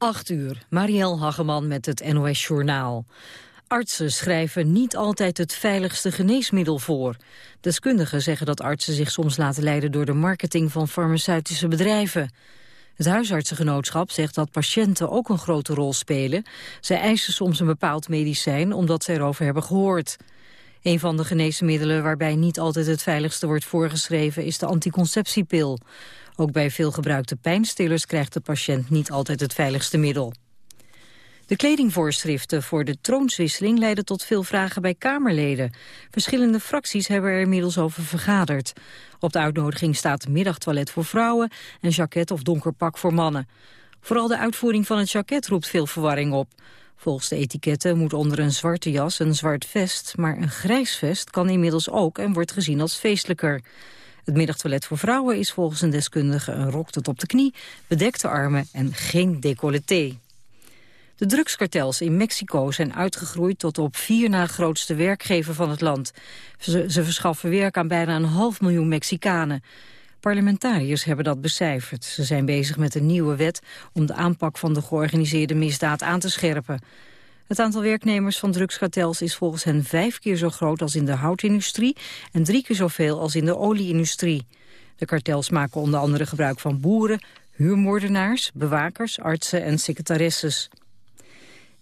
8 uur, Marielle Hageman met het NOS Journaal. Artsen schrijven niet altijd het veiligste geneesmiddel voor. Deskundigen zeggen dat artsen zich soms laten leiden door de marketing van farmaceutische bedrijven. Het huisartsengenootschap zegt dat patiënten ook een grote rol spelen. Zij eisen soms een bepaald medicijn omdat ze erover hebben gehoord. Een van de geneesmiddelen waarbij niet altijd het veiligste wordt voorgeschreven is de anticonceptiepil. Ook bij veel gebruikte pijnstillers krijgt de patiënt niet altijd het veiligste middel. De kledingvoorschriften voor de troonswisseling leiden tot veel vragen bij Kamerleden. Verschillende fracties hebben er inmiddels over vergaderd. Op de uitnodiging staat middagtoilet voor vrouwen en jacket of donker pak voor mannen. Vooral de uitvoering van het jacket roept veel verwarring op. Volgens de etiketten moet onder een zwarte jas een zwart vest, maar een grijs vest kan inmiddels ook en wordt gezien als feestelijker. Het middagtoilet voor vrouwen is volgens een deskundige een rok tot op de knie, bedekte armen en geen decolleté. De drugskartels in Mexico zijn uitgegroeid tot op vier na grootste werkgever van het land. Ze, verschaffen werk aan bijna een half miljoen Mexicanen. Parlementariërs hebben dat becijferd. Ze zijn bezig met een nieuwe wet om de aanpak van de georganiseerde misdaad aan te scherpen. Het aantal werknemers van drugskartels is volgens hen vijf keer zo groot als in de houtindustrie en drie keer zoveel als in de olieindustrie. De kartels maken onder andere gebruik van boeren, huurmoordenaars, bewakers, artsen en secretaresses.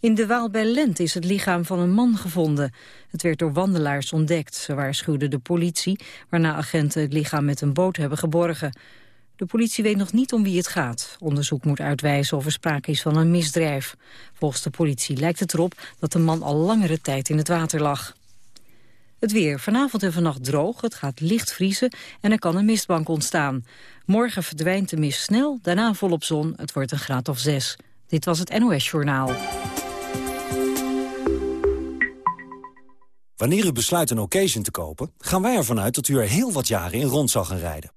In de Waal bij Lent is het lichaam van een man gevonden. Het werd door wandelaars ontdekt. Ze waarschuwden de politie, waarna agenten het lichaam met een boot hebben geborgen. De politie weet nog niet om wie het gaat. Onderzoek moet uitwijzen of er sprake is van een misdrijf. Volgens de politie lijkt het erop dat de man al langere tijd in het water lag. Het weer. Vanavond en vannacht droog. Het gaat licht vriezen en er kan een mistbank ontstaan. Morgen verdwijnt de mist snel, daarna volop zon. Het wordt een graad of zes. Dit was het NOS Journaal. Wanneer u besluit een occasion te kopen, gaan wij ervan uit dat u er heel wat jaren in rond zal gaan rijden.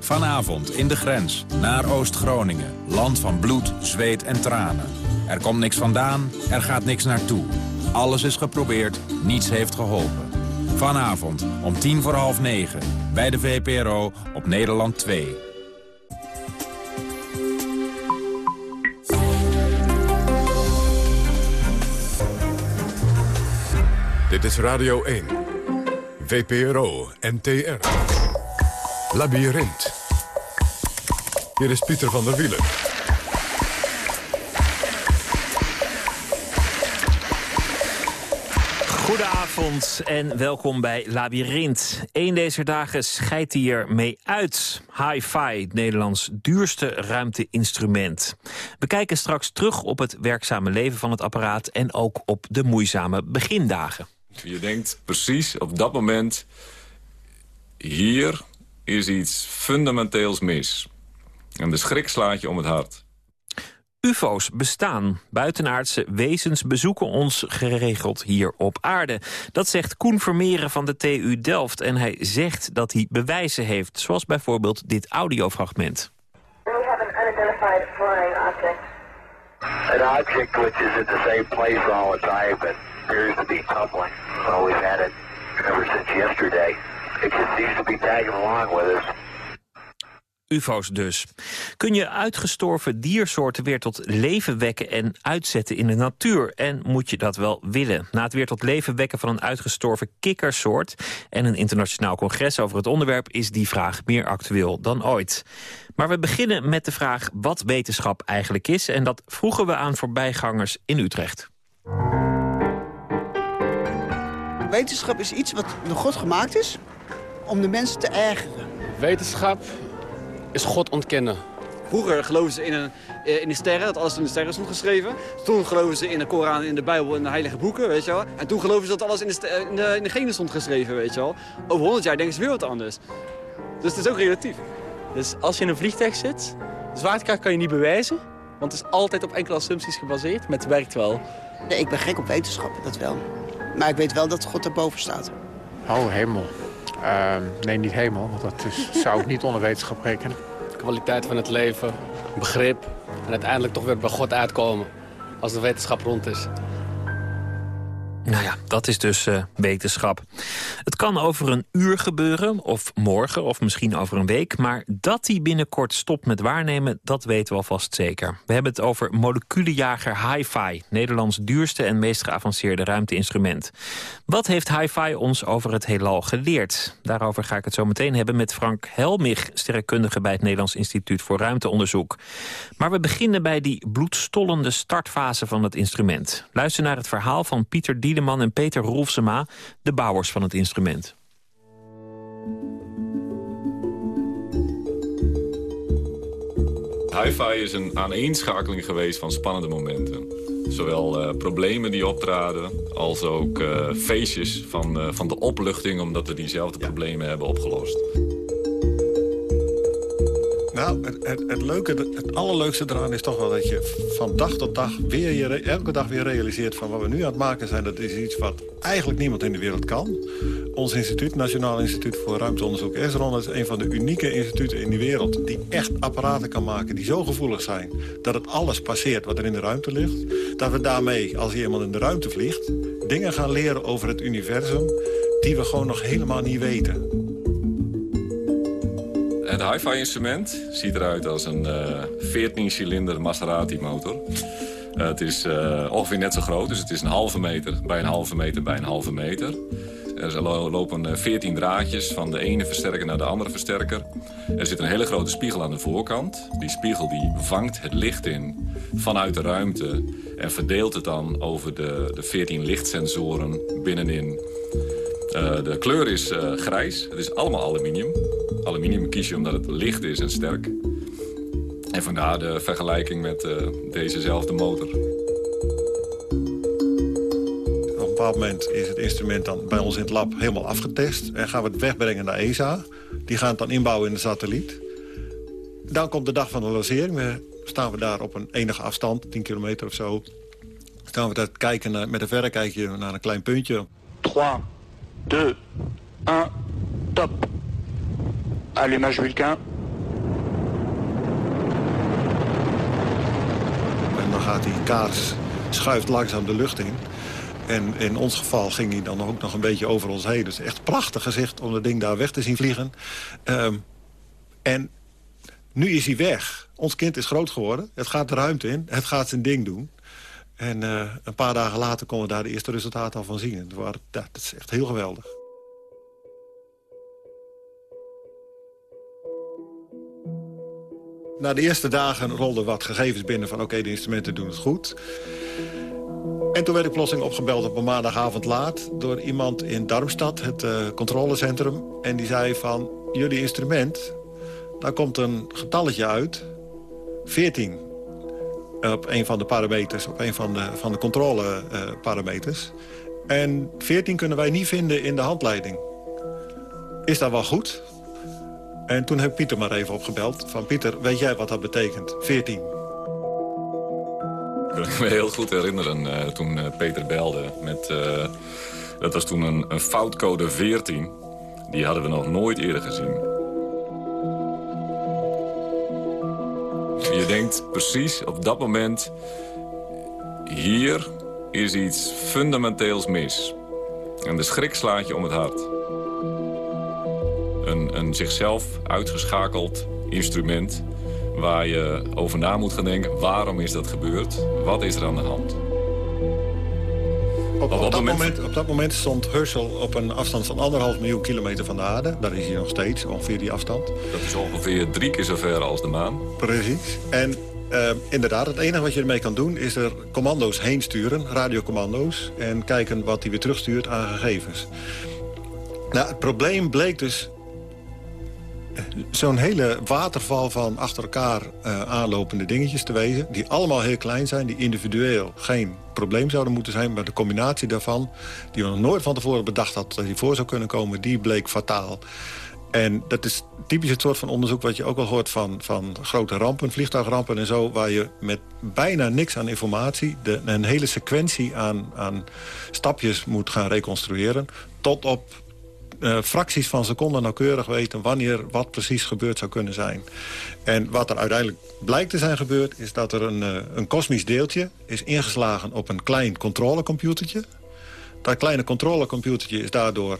Vanavond in de grens, naar Oost-Groningen. Land van bloed, zweet en tranen. Er komt niks vandaan, er gaat niks naartoe. Alles is geprobeerd, niets heeft geholpen. Vanavond om tien voor half negen, bij de VPRO op Nederland 2. Dit is Radio 1. VPRO NTR. Labyrinth. Hier is Pieter van der Wielen. Goedenavond en welkom bij Labyrinth. Eén deze dagen scheidt hier mee uit. Hi-Fi, het Nederlands duurste ruimteinstrument. We kijken straks terug op het werkzame leven van het apparaat... en ook op de moeizame begindagen. Je denkt precies op dat moment... hier is iets fundamenteels mis. En de schrik slaat je om het hart. UFO's bestaan. Buitenaardse wezens bezoeken ons geregeld hier op aarde. Dat zegt Koen Vermeeren van de TU Delft. En hij zegt dat hij bewijzen heeft. Zoals bijvoorbeeld dit audiofragment. We have an unidentified flying object. An object which is at the same place all the time but appears to be tumbling. Had it ever since yesterday. UFO's dus. Kun je uitgestorven diersoorten weer tot leven wekken en uitzetten in de natuur? En moet je dat wel willen? Na het weer tot leven wekken van een uitgestorven kikkersoort... en een internationaal congres over het onderwerp... is die vraag meer actueel dan ooit. Maar we beginnen met de vraag wat wetenschap eigenlijk is... en dat vroegen we aan voorbijgangers in Utrecht. Wetenschap is iets wat door God gemaakt is om de mensen te ergeren. Wetenschap is God ontkennen. Vroeger geloofden ze in, een, eh, in de sterren, dat alles in de sterren stond geschreven. Toen geloofden ze in de Koran, in de Bijbel, in de heilige boeken, weet je wel. En toen geloofden ze dat alles in de, in de, in de genen stond geschreven, weet je wel. Over 100 jaar denken ze weer wat anders. Dus het is ook relatief. Dus als je in een vliegtuig zit, de zwaartekracht kan je niet bewijzen. Want het is altijd op enkele assumpties gebaseerd, maar het werkt wel. Nee, ik ben gek op wetenschappen, dat wel. Maar ik weet wel dat God erboven staat. Oh, hemel. Ehm, nee, niet hemel, want dat zou ik niet onder wetenschap rekenen. Kwaliteit van het leven, begrip en uiteindelijk toch weer bij God uitkomen als de wetenschap rond is. Nou ja, dat is dus uh, wetenschap. Het kan over een uur gebeuren, of morgen, of misschien over een week... maar dat hij binnenkort stopt met waarnemen, dat weten we alvast zeker. We hebben het over moleculenjager HiFi... Nederlands duurste en meest geavanceerde ruimteinstrument. Wat heeft HiFi ons over het heelal geleerd? Daarover ga ik het zo meteen hebben met Frank Helmich... sterrenkundige bij het Nederlands Instituut voor Ruimteonderzoek. Maar we beginnen bij die bloedstollende startfase van het instrument. Luister naar het verhaal van Pieter Dielen en Peter Rolfsema, de bouwers van het instrument. Hi-Fi is een aaneenschakeling geweest van spannende momenten. Zowel uh, problemen die optraden, als ook uh, feestjes van, uh, van de opluchting... omdat we diezelfde problemen hebben opgelost. Nou, het, het, het, leuke, het allerleukste eraan is toch wel dat je van dag tot dag weer je, elke dag weer realiseert van wat we nu aan het maken zijn. Dat is iets wat eigenlijk niemand in de wereld kan. Ons instituut, Nationaal Instituut voor Ruimteonderzoek ESRON, is een van de unieke instituten in de wereld die echt apparaten kan maken die zo gevoelig zijn dat het alles passeert wat er in de ruimte ligt. Dat we daarmee, als iemand in de ruimte vliegt, dingen gaan leren over het universum die we gewoon nog helemaal niet weten. Het hi-fi-instrument ziet eruit als een uh, 14-cilinder Maserati-motor. Uh, het is uh, ongeveer net zo groot, dus het is een halve meter bij een halve meter bij een halve meter. Er lopen 14 draadjes van de ene versterker naar de andere versterker. Er zit een hele grote spiegel aan de voorkant. Die spiegel die vangt het licht in vanuit de ruimte... en verdeelt het dan over de, de 14 lichtsensoren binnenin. Uh, de kleur is uh, grijs. Het is allemaal aluminium. Aluminium kies je omdat het licht is en sterk. En vandaar de vergelijking met uh, dezezelfde motor. Op een bepaald moment is het instrument dan bij ons in het lab helemaal afgetest. En gaan we het wegbrengen naar ESA. Die gaan het dan inbouwen in de satelliet. Dan komt de dag van de lancering. Dan staan we daar op een enige afstand, 10 kilometer of zo. Staan we daar kijken naar, met een verrekijkje naar een klein puntje. 3, 2, 1, top. Allumage Vulcain. En dan gaat die kaars, schuift langzaam de lucht in. En in ons geval ging hij dan ook nog een beetje over ons heen. Dus echt prachtig gezicht om dat ding daar weg te zien vliegen. Um, en nu is hij weg. Ons kind is groot geworden. Het gaat de ruimte in. Het gaat zijn ding doen. En uh, een paar dagen later konden we daar de eerste resultaten al van zien. Dat is echt heel geweldig. Na de eerste dagen rolden wat gegevens binnen van... oké, de instrumenten doen het goed. En toen werd ik plotseling opgebeld op een maandagavond laat... door iemand in Darmstad, het uh, controlecentrum. En die zei van, jullie instrument, daar komt een getalletje uit. 14 op een van de parameters, op een van de, van de controleparameters. En 14 kunnen wij niet vinden in de handleiding. Is dat wel goed? En toen heb ik Pieter maar even opgebeld. Van Pieter, weet jij wat dat betekent? 14. Ik kan me heel goed herinneren uh, toen uh, Peter belde. Met, uh, dat was toen een, een foutcode 14. Die hadden we nog nooit eerder gezien. Je denkt precies op dat moment... hier is iets fundamenteels mis. En de schrik slaat je om het hart een, een zichzelf uitgeschakeld instrument... waar je over na moet gaan denken, waarom is dat gebeurd? Wat is er aan de hand? Op, op, dat moment, op, dat moment, stond Herschel op een afstand van anderhalf miljoen kilometer van de aarde. Daar is hij nog steeds, ongeveer die afstand. Dat is ongeveer drie keer zo ver als de maan. Precies. En uh, inderdaad, het enige wat je ermee kan doen... is er commando's heen sturen, radiocommando's... en kijken wat hij weer terugstuurt aan gegevens. Nou, het probleem bleek dus zo'n hele waterval van achter elkaar uh, aanlopende dingetjes te wezen... die allemaal heel klein zijn, die individueel geen probleem zouden moeten zijn... maar de combinatie daarvan, die we nog nooit van tevoren bedacht hadden... dat die voor zou kunnen komen, die bleek fataal. En dat is typisch het soort van onderzoek wat je ook wel hoort van, van grote rampen, vliegtuigrampen en zo... waar je met bijna niks aan informatie de, een hele sequentie aan, aan stapjes moet gaan reconstrueren... tot op uh, fracties van seconden nauwkeurig weten... wanneer wat precies gebeurd zou kunnen zijn. En wat er uiteindelijk blijkt te zijn gebeurd... is dat er een, uh, een kosmisch deeltje is ingeslagen op een klein controlecomputertje. Dat kleine controlecomputertje is daardoor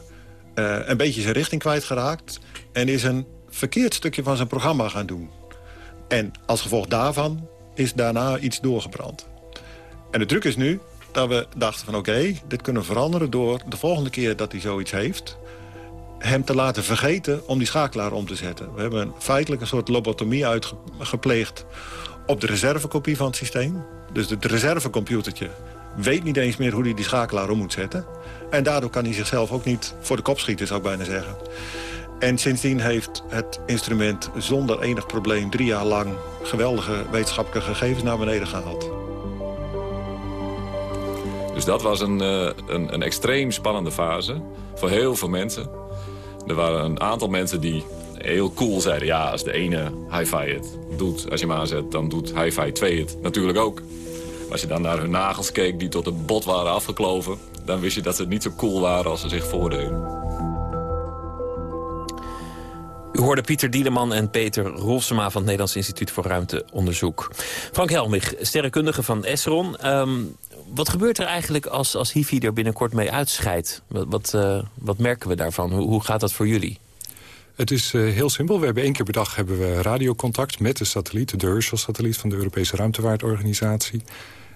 uh, een beetje zijn richting kwijtgeraakt... en is een verkeerd stukje van zijn programma gaan doen. En als gevolg daarvan is daarna iets doorgebrand. En de truc is nu dat we dachten van oké, dit kunnen we veranderen... door de volgende keer dat hij zoiets heeft hem te laten vergeten om die schakelaar om te zetten. We hebben feitelijk een soort lobotomie uitgepleegd op de reservekopie van het systeem. Dus het reservecomputertje weet niet eens meer hoe hij die schakelaar om moet zetten. En daardoor kan hij zichzelf ook niet voor de kop schieten, zou ik bijna zeggen. En sindsdien heeft het instrument zonder enig probleem... drie jaar lang geweldige wetenschappelijke gegevens naar beneden gehaald. Dus dat was een, uh, een, een extreem spannende fase voor heel veel mensen. Er waren een aantal mensen die heel cool zeiden... ja, als de ene hi-fi het doet, als je hem aanzet... dan doet hi-fi 2 het natuurlijk ook. Als je dan naar hun nagels keek die tot het bot waren afgekloven... dan wist je dat ze niet zo cool waren als ze zich voordeden. U hoorde Pieter Dieleman en Peter Rolsema van het Nederlands Instituut voor Ruimteonderzoek. Frank Helmich, sterrenkundige van Esron. Um, wat gebeurt er eigenlijk als, als HIVI er binnenkort mee uitscheidt? Wat, wat, wat merken we daarvan? Hoe, hoe, gaat dat voor jullie? Het is uh, heel simpel. We hebben één keer per dag hebben we radiocontact met de satelliet... de Herschel-satelliet van de Europese Ruimtevaartorganisatie.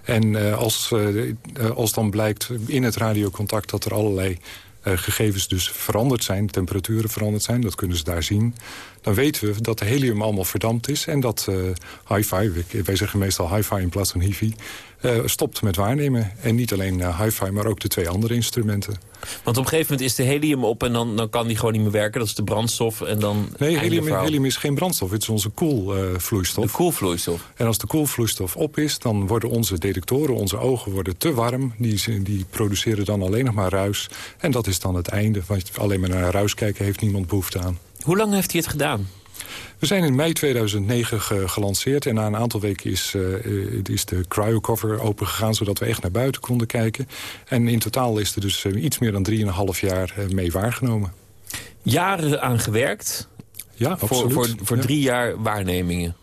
En uh, als, als dan blijkt in het radiocontact dat er allerlei gegevens dus veranderd zijn... temperaturen veranderd zijn, dat kunnen ze daar zien... dan weten we dat de helium allemaal verdampt is... en dat hi-fi, wij zeggen meestal hi-fi in plaats van hifi... Uh, stopt met waarnemen. En niet alleen uh, hi-fi, maar ook de twee andere instrumenten. Want op een gegeven moment is de helium op en dan, dan kan die gewoon niet meer werken. Dat is de brandstof en dan... Nee, helium, helium, is geen brandstof. Het is onze koelvloeistof. de koelvloeistof. En als de koelvloeistof op is, dan worden onze detectoren, onze ogen worden te warm. Die, die produceren dan alleen nog maar ruis. En dat is dan het einde. Want alleen maar naar ruis kijken heeft niemand behoefte aan. Hoe lang heeft hij het gedaan? We zijn in mei 2009 gelanceerd en na een aantal weken is, uh, is de cryocover opengegaan... zodat we echt naar buiten konden kijken. En in totaal is er dus uh, iets meer dan 3,5 jaar mee waargenomen. Jaren aan gewerkt? Ja, absoluut. Voor, voor, voor ja. drie jaar waarnemingen?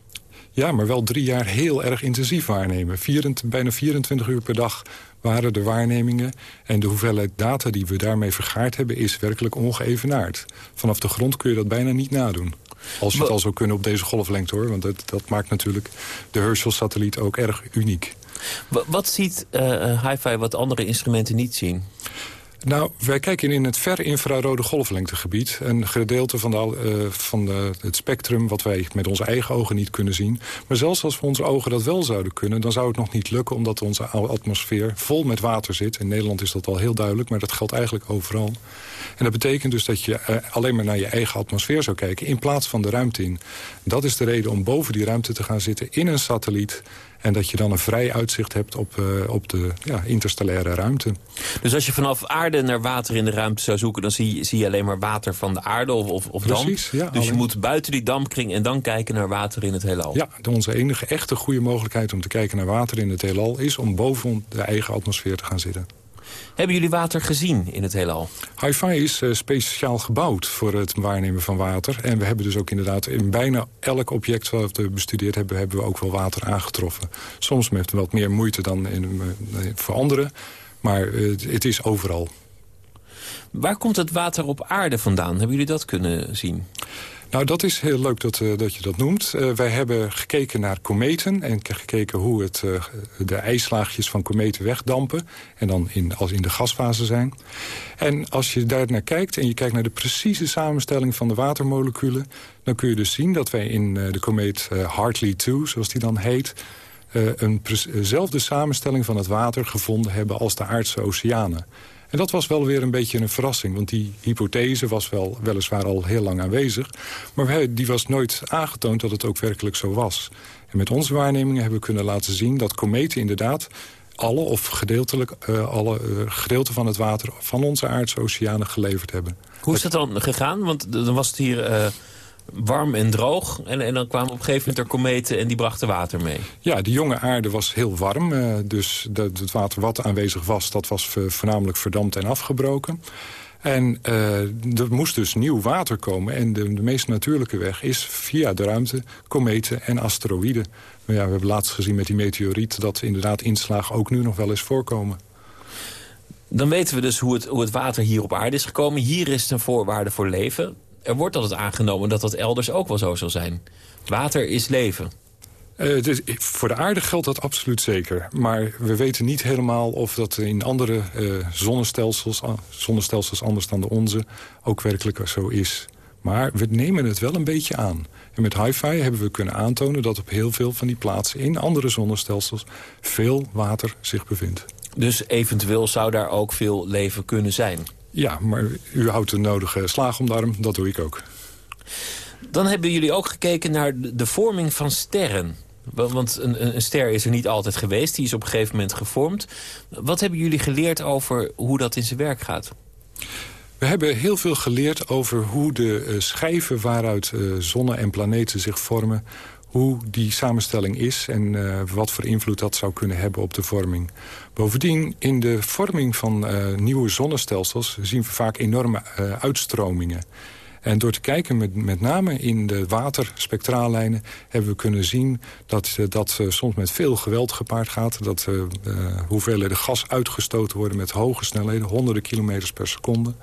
Ja, maar wel drie jaar heel erg intensief waarnemen. 24, bijna 24 uur per dag waren de waarnemingen. En de hoeveelheid data die we daarmee vergaard hebben... is werkelijk ongeëvenaard. Vanaf de grond kun je dat bijna niet nadoen. Als je het al zou kunnen op deze golflengte hoor. Want dat, dat maakt natuurlijk de Herschel-satelliet ook erg uniek. Wat ziet uh, hi-fi wat andere instrumenten niet zien? Nou, wij kijken in het ver infrarode golflengtegebied. Een gedeelte van, de, uh, van de, het spectrum wat wij met onze eigen ogen niet kunnen zien. Maar zelfs als we onze ogen dat wel zouden kunnen... dan zou het nog niet lukken omdat onze atmosfeer vol met water zit. In Nederland is dat al heel duidelijk, maar dat geldt eigenlijk overal. En dat betekent dus dat je uh, alleen maar naar je eigen atmosfeer zou kijken... in plaats van de ruimte in. Dat is de reden om boven die ruimte te gaan zitten in een satelliet... En dat je dan een vrij uitzicht hebt op, uh, op de ja, interstellaire ruimte. Dus als je vanaf aarde naar water in de ruimte zou zoeken... dan zie, zie je alleen maar water van de aarde of, of, of Precies, damp. Ja, dus je moet buiten die dampkring en dan kijken naar water in het heelal. Ja, onze enige echte goede mogelijkheid om te kijken naar water in het heelal... is om boven de eigen atmosfeer te gaan zitten. Hebben jullie water gezien in het heelal? Hi-Fi is uh, speciaal gebouwd voor het waarnemen van water. En we hebben dus ook inderdaad in bijna elk object wat we bestudeerd hebben... hebben we ook wel water aangetroffen. Soms met wat meer moeite dan in, uh, voor anderen. Maar uh, het is overal. Waar komt het water op aarde vandaan? Hebben jullie dat kunnen zien? Nou, dat is heel leuk dat, uh, dat je dat noemt. Uh, wij hebben gekeken naar kometen en gekeken hoe het, uh, de ijslaagjes van kometen wegdampen. En dan in, als in de gasfase zijn. En als je daar naar kijkt en je kijkt naar de precieze samenstelling van de watermoleculen... dan kun je dus zien dat wij in de komeet Hartley 2, zoals die dan heet... eenzelfde samenstelling van het water gevonden hebben als de aardse oceanen. En dat was wel weer een beetje een verrassing. Want die hypothese was wel weliswaar al heel lang aanwezig. Maar die was nooit aangetoond dat het ook werkelijk zo was. En met onze waarnemingen hebben we kunnen laten zien dat kometen inderdaad alle of gedeeltelijk uh, alle uh, gedeelten van het water van onze aardse oceanen geleverd hebben. Hoe is dat dan gegaan? Want dan was het hier uh, warm en droog. En, en dan kwamen op een gegeven moment er kometen en die brachten water mee. Ja, de jonge aarde was heel warm. dus dat, het water wat aanwezig was, dat was voornamelijk verdampt en afgebroken. En uh, er moest dus nieuw water komen. En de, de, meest natuurlijke weg is via de ruimte, kometen en asteroïden. Maar ja, we hebben laatst gezien met die meteoriet... dat inderdaad inslagen ook nu nog wel eens voorkomen. Dan weten we dus hoe het, hoe het water hier op aarde is gekomen. Hier is het een voorwaarde voor leven. Er wordt altijd aangenomen dat dat elders ook wel zo zal zijn. Water is leven. Uh, dus voor de aarde geldt dat absoluut zeker. Maar we weten niet helemaal of dat in andere uh, zonnestelsels... zonnestelsels anders dan de onze ook werkelijk zo is. Maar we nemen het wel een beetje aan. En met hi-fi hebben we kunnen aantonen dat op heel veel van die plaatsen... in andere zonnestelsels veel water zich bevindt. Dus eventueel zou daar ook veel leven kunnen zijn? Ja, maar u houdt de nodige slaag om de arm. Dat doe ik ook. Dan hebben jullie ook gekeken naar de vorming van sterren. Want een, een, ster is er niet altijd geweest. Die is op een gegeven moment gevormd. Wat hebben jullie geleerd over hoe dat in zijn werk gaat? We hebben heel veel geleerd over hoe de uh, schijven waaruit uh, zonnen en planeten zich vormen... hoe die samenstelling is en uh, wat voor invloed dat zou kunnen hebben op de vorming. Bovendien, in de vorming van nieuwe zonnestelsels zien we vaak enorme uitstromingen. En door te kijken met, met name in de waterspectraallijnen... hebben we kunnen zien dat dat soms met veel geweld gepaard gaat. Dat hoeveelheden gas uitgestoten worden met hoge snelheden. Honderden kilometers per seconde.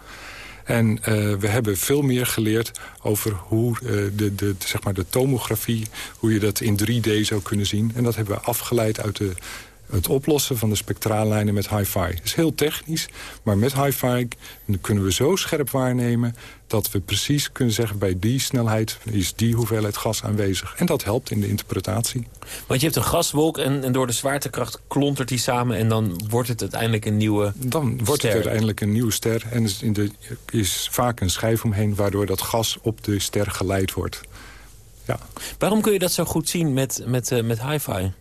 En uh, we hebben veel meer geleerd over hoe uh, de, de, zeg maar de tomografie... hoe je dat in 3D zou kunnen zien. En dat hebben we afgeleid uit de het oplossen van de spectraallijnen met hi-fi. Het is heel technisch, maar met hi-fi kunnen we zo scherp waarnemen... dat we precies kunnen zeggen bij die snelheid is die hoeveelheid gas aanwezig. En dat helpt in de interpretatie. Want je hebt een gaswolk en, en door de zwaartekracht klontert die samen... en dan wordt het uiteindelijk een nieuwe Dan wordt het uiteindelijk een nieuwe ster. En er in de, is vaak een schijf omheen waardoor dat gas op de ster geleid wordt. Ja. Waarom kun je dat zo goed zien met, met, uh, met hi-fi?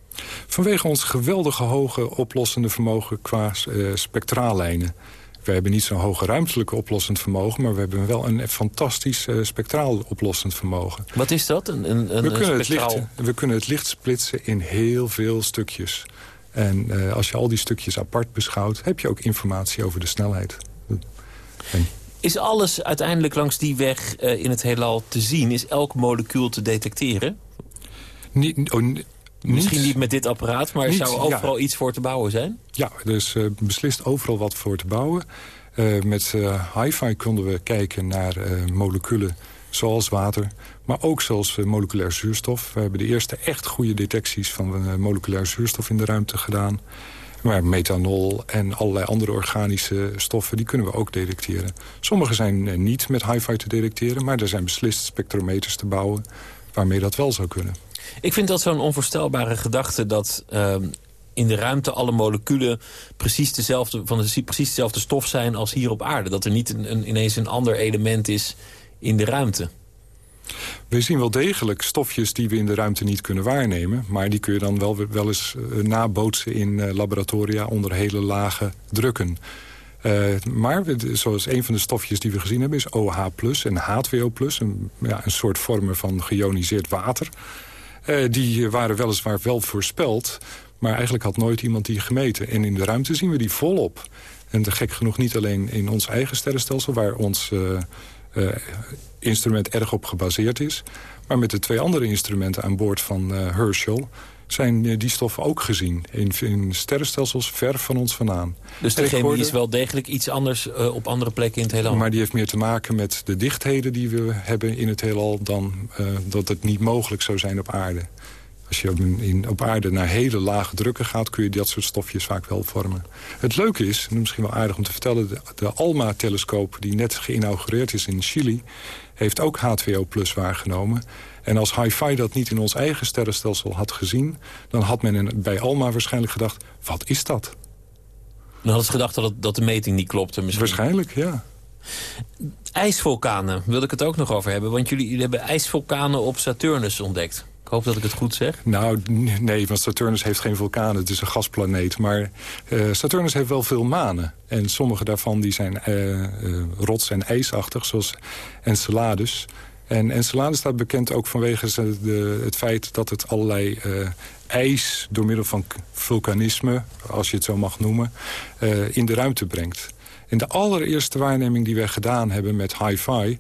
Vanwege ons geweldige hoge oplossende vermogen qua uh, spectraallijnen. We hebben niet zo'n hoge ruimtelijke oplossend vermogen... maar we hebben wel een fantastisch uh, spectraal oplossend vermogen. Wat is dat? Een, een, we, kunnen het licht, we kunnen het licht splitsen in heel veel stukjes. En uh, als je al die stukjes apart beschouwt... heb je ook informatie over de snelheid. En... Is alles uiteindelijk langs die weg uh, in het heelal te zien? Is elk molecuul te detecteren? Niet, oh, Misschien niet met dit apparaat, maar er zou overal iets voor te bouwen zijn? Ja, is uh, beslist overal wat voor te bouwen. Uh, met uh, hi-fi konden we kijken naar moleculen zoals water... maar ook zoals moleculair zuurstof. We hebben de eerste echt goede detecties van moleculair zuurstof in de ruimte gedaan. Maar methanol en allerlei andere organische stoffen... die kunnen we ook detecteren. Sommige zijn niet met hi-fi te detecteren... maar er zijn beslist spectrometers te bouwen waarmee dat wel zou kunnen. Ik vind dat zo'n onvoorstelbare gedachte dat uh, in de ruimte alle moleculen precies dezelfde, van de, precies dezelfde stof zijn als hier op aarde. Dat er niet een, een, ineens een ander element is in de ruimte. We zien wel degelijk stofjes die we in de ruimte niet kunnen waarnemen. Maar die kun je dan wel, wel eens uh, nabootsen in uh, laboratoria onder hele lage drukken. Uh, maar zoals een van de stofjes die we gezien hebben is OH+, en H2O+, een, ja, een soort vormen van geïoniseerd water. Uh, die waren weliswaar wel voorspeld, maar eigenlijk had nooit iemand die gemeten. En in de ruimte zien we die volop. En te gek genoeg niet alleen in ons eigen sterrenstelsel... waar ons uh, uh, instrument erg op gebaseerd is... maar met de twee andere instrumenten aan boord van Herschel zijn die stoffen ook gezien. In, in sterrenstelsels ver van ons vandaan. Dus de chemie is wel degelijk iets anders uh, op andere plekken in het heelal? Maar die heeft meer te maken met de dichtheden die we hebben in het heelal... dan uh, dat het niet mogelijk zou zijn op aarde. Als je in, op aarde naar hele lage drukken gaat... kun je dat soort stofjes vaak wel vormen. Het leuke is, misschien wel aardig om te vertellen... de, de ALMA-telescoop die net geïnaugureerd is in Chili... heeft ook H2O Plus waargenomen... En als hi-fi dat niet in ons eigen sterrenstelsel had gezien... dan had men bij Alma waarschijnlijk gedacht, wat is dat? Dan hadden ze gedacht dat, het, dat de meting niet klopte misschien. Waarschijnlijk, ja. IJsvulkanen wil ik het ook nog over hebben. Want jullie, jullie hebben ijsvulkanen op Saturnus ontdekt. Ik hoop dat ik het goed zeg. Nou, nee, want Saturnus heeft geen vulkanen. Het is een gasplaneet. Maar uh, Saturnus heeft wel veel manen. En sommige daarvan die zijn uh, uh, rots- en ijsachtig, zoals Enceladus. En Enceladus staat bekend ook vanwege het feit dat het allerlei ijs... door middel van vulkanisme, als je het zo mag noemen, in de ruimte brengt. In de allereerste waarneming die wij gedaan hebben met hi-fi...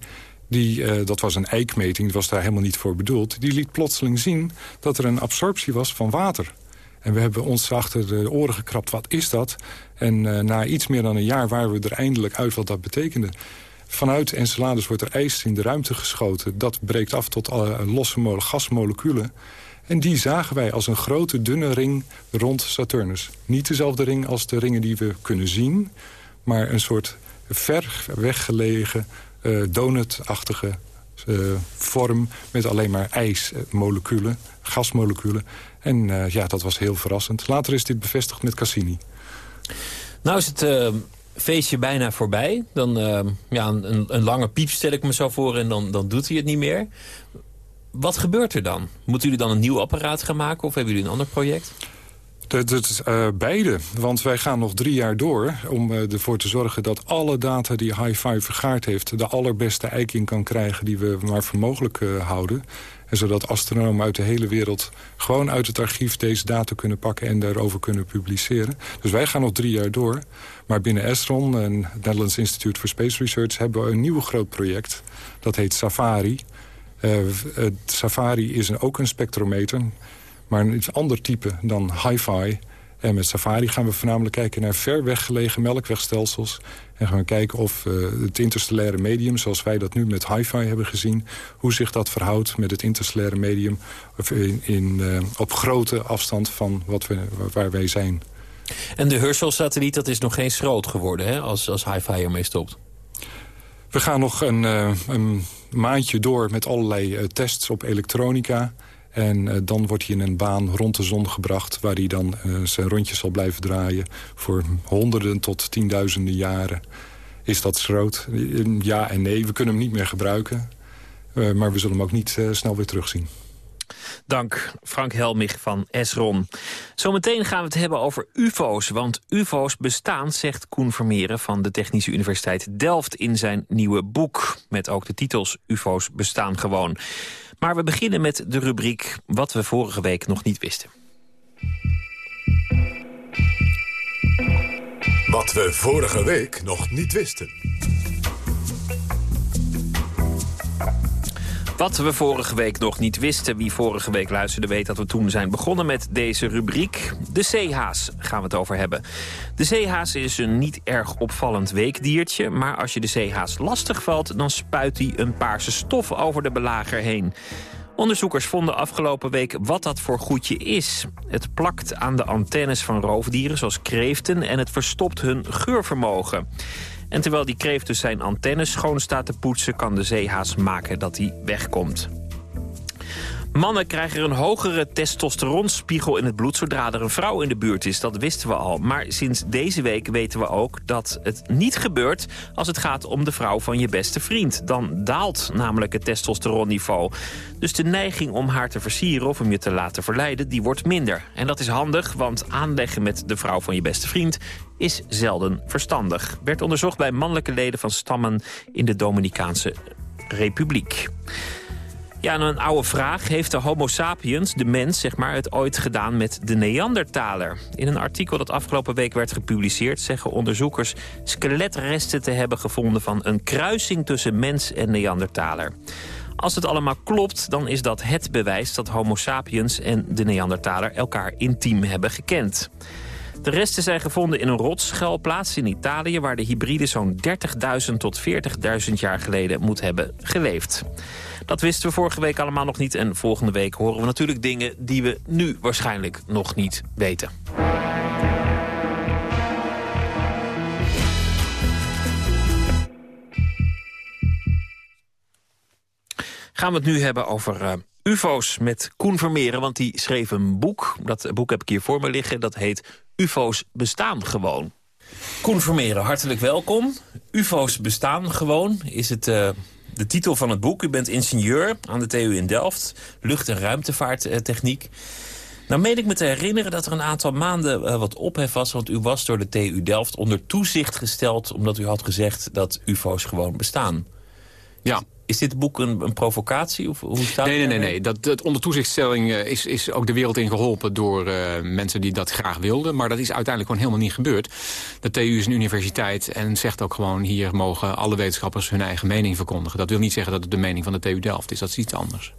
Die, uh, dat was een eikmeting, die was daar helemaal niet voor bedoeld... die liet plotseling zien dat er een absorptie was van water. En we hebben ons achter de oren gekrapt, wat is dat? En na iets meer dan een jaar waren we er eindelijk uit wat dat betekende. Vanuit Enceladus wordt er ijs in de ruimte geschoten. Dat breekt af tot alle losse gasmoleculen. En die zagen wij als een grote, dunne ring rond Saturnus. Niet dezelfde ring als de ringen die we kunnen zien... maar een soort ver weggelegen uh, donutachtige uh, vorm met alleen maar ijsmoleculen, gasmoleculen. En ja, dat was heel verrassend. Later is dit bevestigd met Cassini. Nou is het feestje bijna voorbij. Dan ja, een, een, lange piep stel ik me zo voor en dan, dan doet hij het niet meer. Wat gebeurt er dan? Moeten jullie dan een nieuw apparaat gaan maken of hebben jullie een ander project? Dat is uh, beide, want wij gaan nog drie jaar door... om uh, ervoor te zorgen dat alle data die Hi-Fi vergaard heeft... de allerbeste eiking kan krijgen die we maar voor mogelijk uh, houden. En zodat astronomen uit de hele wereld gewoon uit het archief... deze data kunnen pakken en daarover kunnen publiceren. Dus wij gaan nog drie jaar door. Maar binnen ESRON, en het Netherlands Institute for Space Research... hebben we een nieuw groot project, dat heet Safari... Safari is een, ook een spectrometer maar een iets ander type dan hi-fi. En met Safari gaan we voornamelijk kijken naar ver weggelegen melkwegstelsels. En gaan we kijken of uh, het interstellaire medium, zoals wij dat nu met hi-fi hebben gezien... hoe zich dat verhoudt met het interstellaire medium of in, in, uh, op grote afstand van wat we, waar wij zijn. En de Herschel-satelliet, dat is nog geen schroot geworden hè, als, als hi-fi ermee stopt? We gaan nog een, uh, een maandje door met allerlei tests op elektronica... En uh, dan wordt hij in een baan rond de zon gebracht... waar hij dan uh, zijn rondjes zal blijven draaien... voor honderden tot tienduizenden jaren. Is dat schroot? Ja en nee. We kunnen hem niet meer gebruiken. Uh, maar we zullen hem ook niet snel weer terugzien. Dank, Frank Helmich van Esron. Zometeen gaan we het hebben over ufo's. Want ufo's bestaan, zegt Koen Vermeeren van de Technische Universiteit Delft... in zijn nieuwe boek, met ook de titels ufo's bestaan gewoon. Maar we beginnen met de rubriek Wat we vorige week nog niet wisten. Wat we vorige week nog niet wisten. Wat we vorige week nog niet wisten. Wie vorige week luisterde weet dat we toen zijn begonnen met deze rubriek. De zeehaas gaan we het over hebben. De zeehaas is een niet erg opvallend weekdiertje... maar als je de zeehaas lastig valt... dan spuit hij een paarse stof over de belager heen. Onderzoekers vonden afgelopen week wat dat voor goedje is. Het plakt aan de antennes van roofdieren zoals kreeften... en het verstopt hun geurvermogen. En terwijl die kreeft dus zijn antennes schoon staat te poetsen... kan de zeehaas maken dat hij wegkomt. Mannen krijgen een hogere testosteronspiegel in het bloed... zodra er een vrouw in de buurt is, dat wisten we al. Maar sinds deze week weten we ook dat het niet gebeurt... als het gaat om de vrouw van je beste vriend. Dan daalt namelijk het testosteronniveau. Dus de neiging om haar te versieren of om je te laten verleiden... die wordt minder. En dat is handig, want aanleggen met de vrouw van je beste vriend is zelden verstandig. Werd onderzocht bij mannelijke leden van stammen in de Dominicaanse Republiek. Ja, en een oude vraag. Heeft de homo sapiens, de mens, zeg maar, het ooit gedaan met de Neandertaler? In een artikel dat afgelopen week werd gepubliceerd... zeggen onderzoekers skeletresten te hebben gevonden... van een kruising tussen mens en Neandertaler. Als het allemaal klopt, dan is dat het bewijs... dat homo sapiens en de Neandertaler elkaar intiem hebben gekend. De resten zijn gevonden in een rotsschuilplaats in Italië... waar de hybride zo'n 30.000 tot 40.000 jaar geleden moet hebben geleefd. Dat wisten we vorige week allemaal nog niet. En volgende week horen we natuurlijk dingen die we nu waarschijnlijk nog niet weten. Gaan we het nu hebben over uh, ufo's met Koen Vermeeren. Want die schreef een boek. Dat boek heb ik hier voor me liggen. Dat heet UFO's bestaan gewoon. Koen Vermeeren, hartelijk welkom. UFO's bestaan gewoon. Is het... Uh, de titel van het boek. U bent ingenieur aan de TU in Delft. Lucht- en ruimtevaarttechniek. Nou meen ik me te herinneren dat er een aantal maanden uh, wat ophef was... want u was door de TU Delft onder toezicht gesteld... omdat u had gezegd dat ufo's gewoon bestaan. Ja. Is dit boek een, een provocatie? Of hoe staat nee, nee, nee, nee. Dat, dat onder toezichtstelling uh, is, is ook de wereld in geholpen... door uh, mensen die dat graag wilden. Maar dat is uiteindelijk gewoon helemaal niet gebeurd. De TU is een universiteit en zegt ook gewoon... hier mogen alle wetenschappers hun eigen mening verkondigen. Dat wil niet zeggen dat het de mening van de TU Delft is. Dat is iets anders.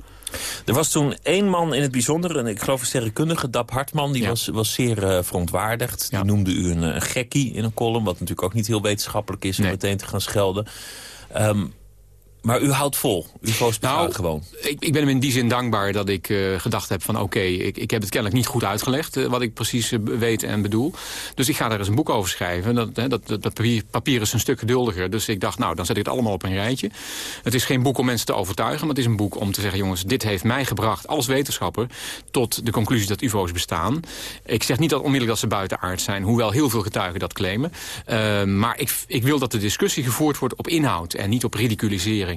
Er was toen één man in het bijzonder, en ik geloof een sterrenkundige, Dap Hartman, die ja. was, was zeer uh, verontwaardigd. Ja. Die noemde u een, een, gekkie in een column, wat natuurlijk ook niet heel wetenschappelijk is om nee. meteen te gaan schelden. Um, maar u houdt vol. U bestaan nou, gewoon. Ik, ik, ben hem in die zin dankbaar dat ik uh, gedacht heb van... oké, okay, ik, ik heb het kennelijk niet goed uitgelegd... Uh, wat ik precies uh, weet en bedoel. Dus ik ga daar eens een boek over schrijven. Dat, dat, dat, dat papier, papier, is een stuk geduldiger. Dus ik dacht, nou, dan zet ik het allemaal op een rijtje. Het is geen boek om mensen te overtuigen... maar het is een boek om te zeggen... jongens, dit heeft mij gebracht als wetenschapper... tot de conclusie dat ufo's bestaan. Ik zeg niet dat onmiddellijk dat ze buitenaard zijn... hoewel heel veel getuigen dat claimen. maar ik, ik wil dat de discussie gevoerd wordt op inhoud... en niet op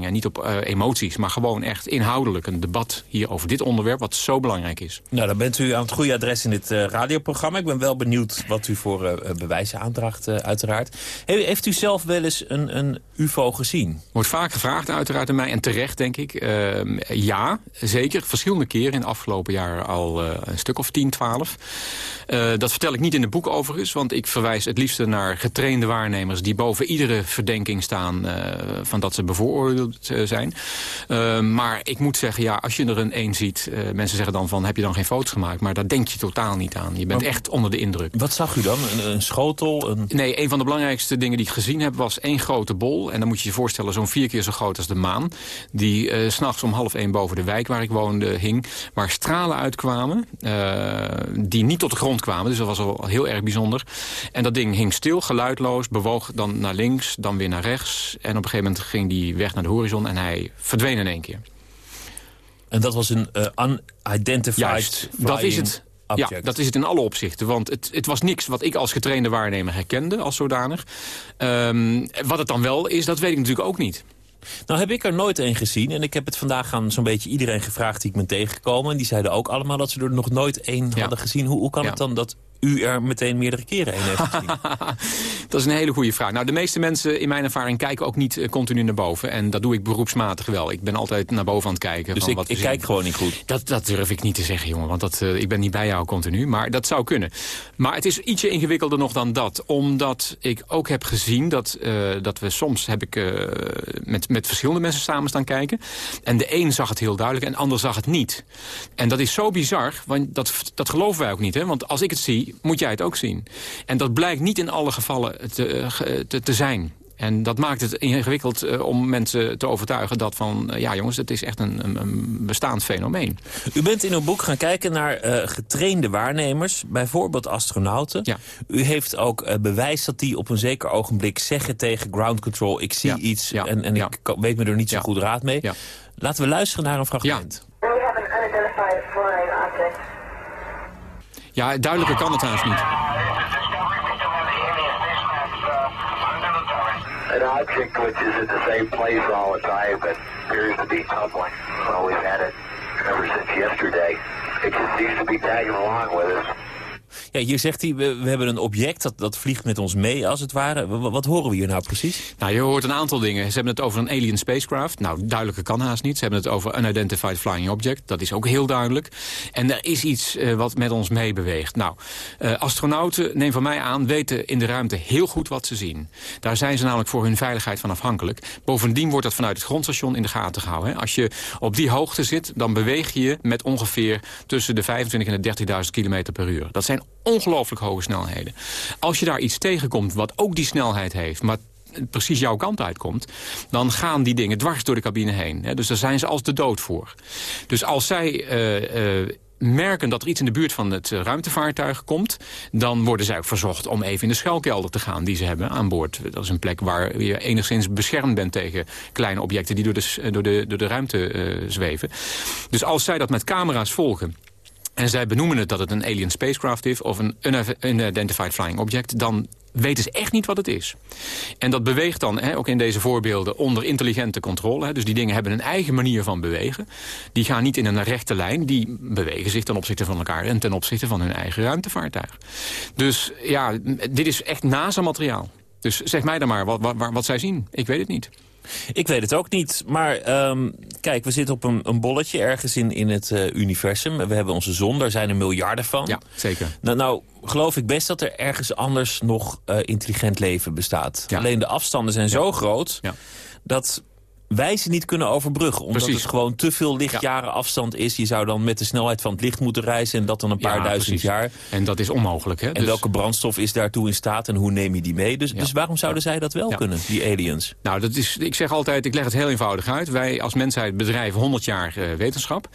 en niet op uh, emoties, maar gewoon echt inhoudelijk een debat hier over dit onderwerp, wat zo belangrijk is. Nou, dan bent u aan het goede adres in dit uh, radioprogramma. Ik ben wel benieuwd wat u voor uh, bewijzen aandraagt, uiteraard. He, heeft u zelf wel eens een, een ufo gezien? Wordt vaak gevraagd, uiteraard aan mij, en terecht, denk ik. Ehm, ja, zeker. Verschillende keren in de afgelopen jaar al een stuk of 10, 12. Dat vertel ik niet in de boek overigens, want ik verwijs het liefste naar getrainde waarnemers... die boven iedere verdenking staan van dat ze bevooroordeeld zijn. Uh, maar ik moet zeggen, ja, als je er een één ziet... Mensen zeggen dan van, heb je dan geen foto's gemaakt? Maar daar denk je totaal niet aan. Je bent maar, echt onder de indruk. Wat zag u dan? Een, een schotel? Een... Nee, een van de belangrijkste dingen die ik gezien heb... was één grote bol. En dan moet je je voorstellen, zo'n vier keer zo groot als de maan. Die s'nachts om half één boven de wijk waar ik woonde hing. Waar stralen uitkwamen. die niet tot de grond kwamen. Dus dat was al heel erg bijzonder. En dat ding hing stil, geluidloos. Bewoog dan naar links, dan weer naar rechts. En op een gegeven moment ging die weg naar de horizon en hij verdween in één keer. En dat was een uh, unidentified Juist, dat is het. Object. Ja, dat is het in alle opzichten. Want het, het, was niks wat ik als getrainde waarnemer herkende als zodanig. Um, wat het dan wel is, dat weet ik natuurlijk ook niet. Nou heb ik er nooit een gezien. En ik heb het vandaag aan zo'n beetje iedereen gevraagd die ik ben tegengekomen. En die zeiden ook allemaal dat ze er nog nooit één ja. hadden gezien. Hoe, hoe kan ja. het dan dat u er meteen meerdere keren een heeft gezien? dat is een hele goede vraag. Nou, de meeste mensen in mijn ervaring kijken ook niet uh, continu naar boven. En dat doe ik beroepsmatig wel. Ik ben altijd naar boven aan het kijken. Dus van ik, wat ik kijk gewoon niet goed? Dat, dat durf ik niet te zeggen, jongen. Want dat, uh, ik ben niet bij jou continu. Maar dat zou kunnen. Maar het is ietsje ingewikkelder nog dan dat. Omdat ik ook heb gezien dat, uh, dat we soms heb ik met, met verschillende mensen samen staan kijken. En de een zag het heel duidelijk en de ander zag het niet. En dat is zo bizar, want dat, dat geloven wij ook niet. Hè? Want als ik het zie, moet jij het ook zien. En dat blijkt niet in alle gevallen te, te, te zijn. En dat maakt het ingewikkeld uh, om mensen te overtuigen dat van... Uh, ja jongens, het is echt een, een, een, bestaand fenomeen. U bent in uw boek gaan kijken naar uh, getrainde waarnemers, bijvoorbeeld astronauten. Ja. U heeft ook bewijs dat die op een zeker ogenblik zeggen tegen ground control... ik zie ja. iets ja. en, en ik weet me er niet zo goed raad mee. Laten we luisteren naar een fragment. We have an unidentified flying object. Ja, duidelijker kan het haast niet. An object which is at the same place all the time but appears to be tumbling. Well, we've had it ever since yesterday. It just seems to be tagging along with us. Ja, hier zegt hij, we, hebben een object dat, dat vliegt met ons mee, als het ware. Wat, horen we hier nou precies? Nou, je hoort een aantal dingen. Ze hebben het over een alien spacecraft. Nou, duidelijker kan haast niet. Ze hebben het over unidentified flying object. Dat is ook heel duidelijk. En er is iets uh, wat met ons meebeweegt. Nou, uh, astronauten, neem van mij aan, weten in de ruimte heel goed wat ze zien. Daar zijn ze namelijk voor hun veiligheid van afhankelijk. Bovendien wordt dat vanuit het grondstation in de gaten gehouden. Als je op die hoogte zit, dan beweeg je met ongeveer tussen de 25 en de 30.000 km per uur. Dat ongelooflijk hoge snelheden. Als je daar iets tegenkomt wat ook die snelheid heeft... maar precies jouw kant uitkomt... dan gaan die dingen dwars door de cabine heen. Dus daar zijn ze als de dood voor. Dus als zij... Uh, uh, merken dat er iets in de buurt van het ruimtevaartuig komt... dan worden zij ook verzocht om even in de schuilkelder te gaan die ze hebben aan boord. Dat is een plek waar je enigszins beschermd bent tegen kleine objecten... die door de, door de, door de ruimte zweven. Dus als zij dat met camera's volgen... En zij benoemen het dat het een alien spacecraft is... of een unidentified flying object... dan weten ze echt niet wat het is. En dat beweegt dan, hè, ook in deze voorbeelden, onder intelligente controle. Hè. Dus die dingen hebben een eigen manier van bewegen. Die gaan niet in een rechte lijn. Die bewegen zich ten opzichte van elkaar en ten opzichte van hun eigen ruimtevaartuig. Dus ja, dit is echt NASA-materiaal. Dus zeg mij dan maar wat, wat, wat zij zien. Ik weet het niet. Ik weet het ook niet. Maar ehm, kijk, we zitten op een, een bolletje ergens in, in het uh, universum. We hebben onze zon, daar zijn er miljarden van. Ja, zeker. Nou, nou geloof ik best dat er ergens anders nog uh, intelligent leven bestaat. Ja. Alleen de afstanden zijn zo groot... Ja. dat wij ze niet kunnen overbruggen. Omdat Precies. het gewoon te veel lichtjaren afstand is. Je zou dan met de snelheid van het licht moeten reizen... en dat dan een paar Ja, duizend precies. jaar. En dat is onmogelijk. Hè? En Dus- welke brandstof is daartoe in staat en hoe neem je die mee? Dus, dus waarom zouden zij dat wel kunnen, die aliens? Nou, dat is, ik zeg altijd, ik leg het heel eenvoudig uit. Wij als mensheid bedrijven 100 jaar eh, wetenschap.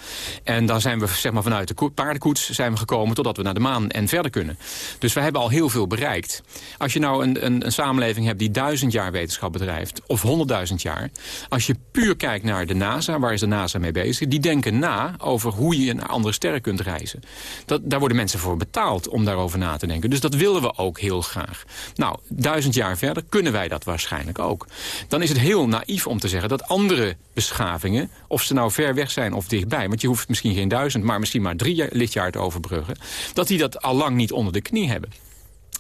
En dan zijn we zeg maar, vanuit de ko- paardenkoets zijn we gekomen totdat we naar de maan en verder kunnen. Dus wij hebben al heel veel bereikt. Als je nou een, een, een samenleving hebt die duizend jaar wetenschap bedrijft, of honderdduizend jaar. Als je puur kijkt naar de NASA, waar is de NASA mee bezig? Die denken na over hoe je naar andere sterren kunt reizen. Dat, daar worden mensen voor betaald om daarover na te denken. Dus dat willen we ook heel graag. Nou, duizend jaar verder kunnen wij dat waarschijnlijk ook. Dan is het heel naïef om te zeggen dat andere beschavingen... of ze nou ver weg zijn of dichtbij... want je hoeft misschien geen duizend, maar misschien maar drie jaar- lichtjaar te overbruggen... dat die dat al lang niet onder de knie hebben.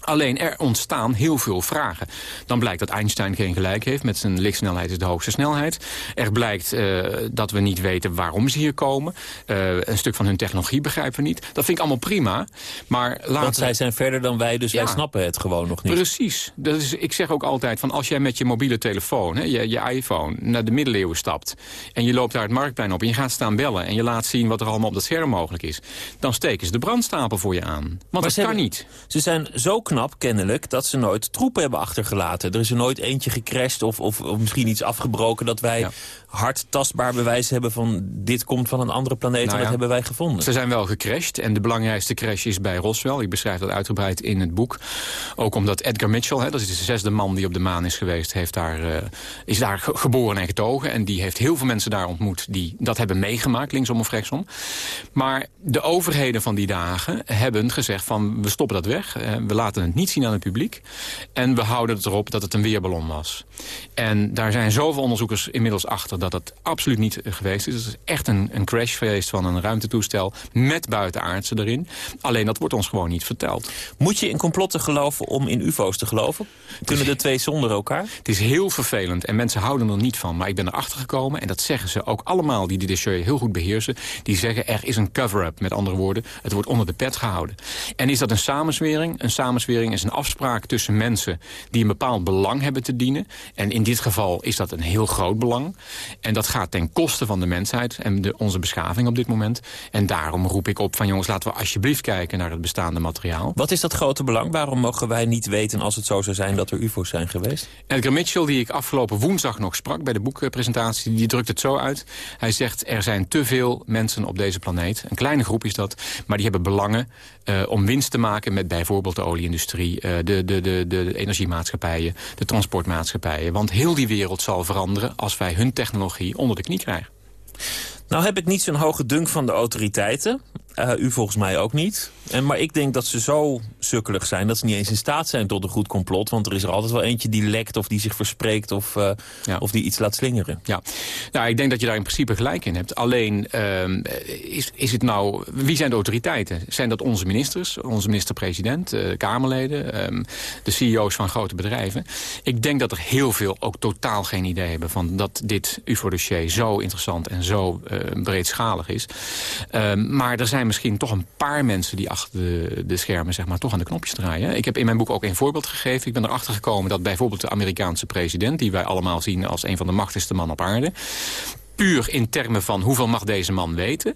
Alleen er ontstaan heel veel vragen. Dan blijkt dat Einstein geen gelijk heeft. Met zijn lichtsnelheid is de hoogste snelheid. Er blijkt uh, dat we niet weten waarom ze hier komen. Uh, een stuk van hun technologie begrijpen we niet. Dat vind ik allemaal prima. Maar laten... Want zij zijn verder dan wij, dus Ja. wij snappen het gewoon nog niet. Precies. Dat is, ik zeg ook altijd, van als jij met je mobiele telefoon, hè, je, je iPhone, naar de middeleeuwen stapt... en je loopt daar het marktplein op en je gaat staan bellen... en je laat zien wat er allemaal op dat scherm mogelijk is... dan steken ze de brandstapel voor je aan. Want Maar dat kan hebben- niet. Ze zijn zo knap, kennelijk, dat ze nooit troepen hebben achtergelaten. Er is er nooit eentje gecrashed of, of, of misschien iets afgebroken... dat wij hard tastbaar bewijs hebben van... dit komt van een andere planeet Nou en dat ja. hebben wij gevonden. Ze zijn wel gecrashed en de belangrijkste crash is bij Roswell. Ik beschrijf dat uitgebreid in het boek. Ook omdat Edgar Mitchell, hè, dat is de zesde man die op de maan is geweest... Heeft daar, eh, is daar ge- geboren en getogen. En die heeft heel veel mensen daar ontmoet die dat hebben meegemaakt, linksom of rechtsom. Maar de overheden van die dagen hebben gezegd van... we stoppen dat weg, eh, we laten het niet zien aan het publiek... en we houden het erop dat het een weerballon was. En daar zijn zoveel onderzoekers inmiddels achter dat het absoluut niet geweest is. Het is echt een, een crash geweest van een ruimtetoestel met buitenaardse erin. Alleen dat wordt ons gewoon niet verteld. Moet je in complotten geloven om in ufo's te geloven? Kunnen de twee zonder elkaar? Het is heel vervelend en mensen houden er niet van. Maar ik ben erachter gekomen, en dat zeggen ze ook allemaal... die dit dossier heel goed beheersen. Die zeggen er is een cover-up. Met andere woorden, het wordt onder de pet gehouden. En is dat een samenzwering? Een samenzwering is een afspraak tussen mensen... die een bepaald belang hebben te dienen. En in dit geval is dat een heel groot belang. En dat gaat ten koste van de mensheid en de, onze beschaving op dit moment. En daarom roep ik op van jongens, laten we alsjeblieft kijken... naar het bestaande materiaal. Wat is dat grote belang? Waarom mogen wij niet weten als het zo zou zijn dat er ufo's zijn geweest? Edgar Mitchell, die ik afgelopen woensdag nog sprak bij de boekpresentatie, die drukt het zo uit. Hij zegt, er zijn te veel mensen op deze planeet. Een kleine groep is dat, maar die hebben belangen uh, om winst te maken met bijvoorbeeld de olieindustrie, uh, de, de, de, de energiemaatschappijen, de transportmaatschappijen. Want heel die wereld zal veranderen als wij hun technologie onder de knie krijgen. Nou heb ik niet zo'n hoge dunk van de autoriteiten. Uh, u volgens mij ook niet. En, maar ik denk dat ze zo sukkelig zijn dat ze niet eens in staat zijn tot een goed complot. Want er is er altijd wel eentje die lekt of die zich verspreekt of, uh, ja. of die iets laat slingeren. Ja, nou, ik denk dat je daar in principe gelijk in hebt. Alleen, uh, is, is het nou, wie zijn de autoriteiten? Zijn dat onze ministers, onze minister-president, uh, Kamerleden, um, de CEO's van grote bedrijven? Ik denk dat er heel veel ook totaal geen idee hebben van dat dit UFO-dossier zo interessant en zo breedschalig is. Um, maar er zijn misschien toch een paar mensen die achter de, de, schermen zeg maar, toch aan de knopjes draaien. Ik heb in mijn boek ook een voorbeeld gegeven. Ik ben erachter gekomen dat bijvoorbeeld de Amerikaanse president... die wij allemaal zien als een van de machtigste mannen op aarde... puur in termen van hoeveel mag deze man weten...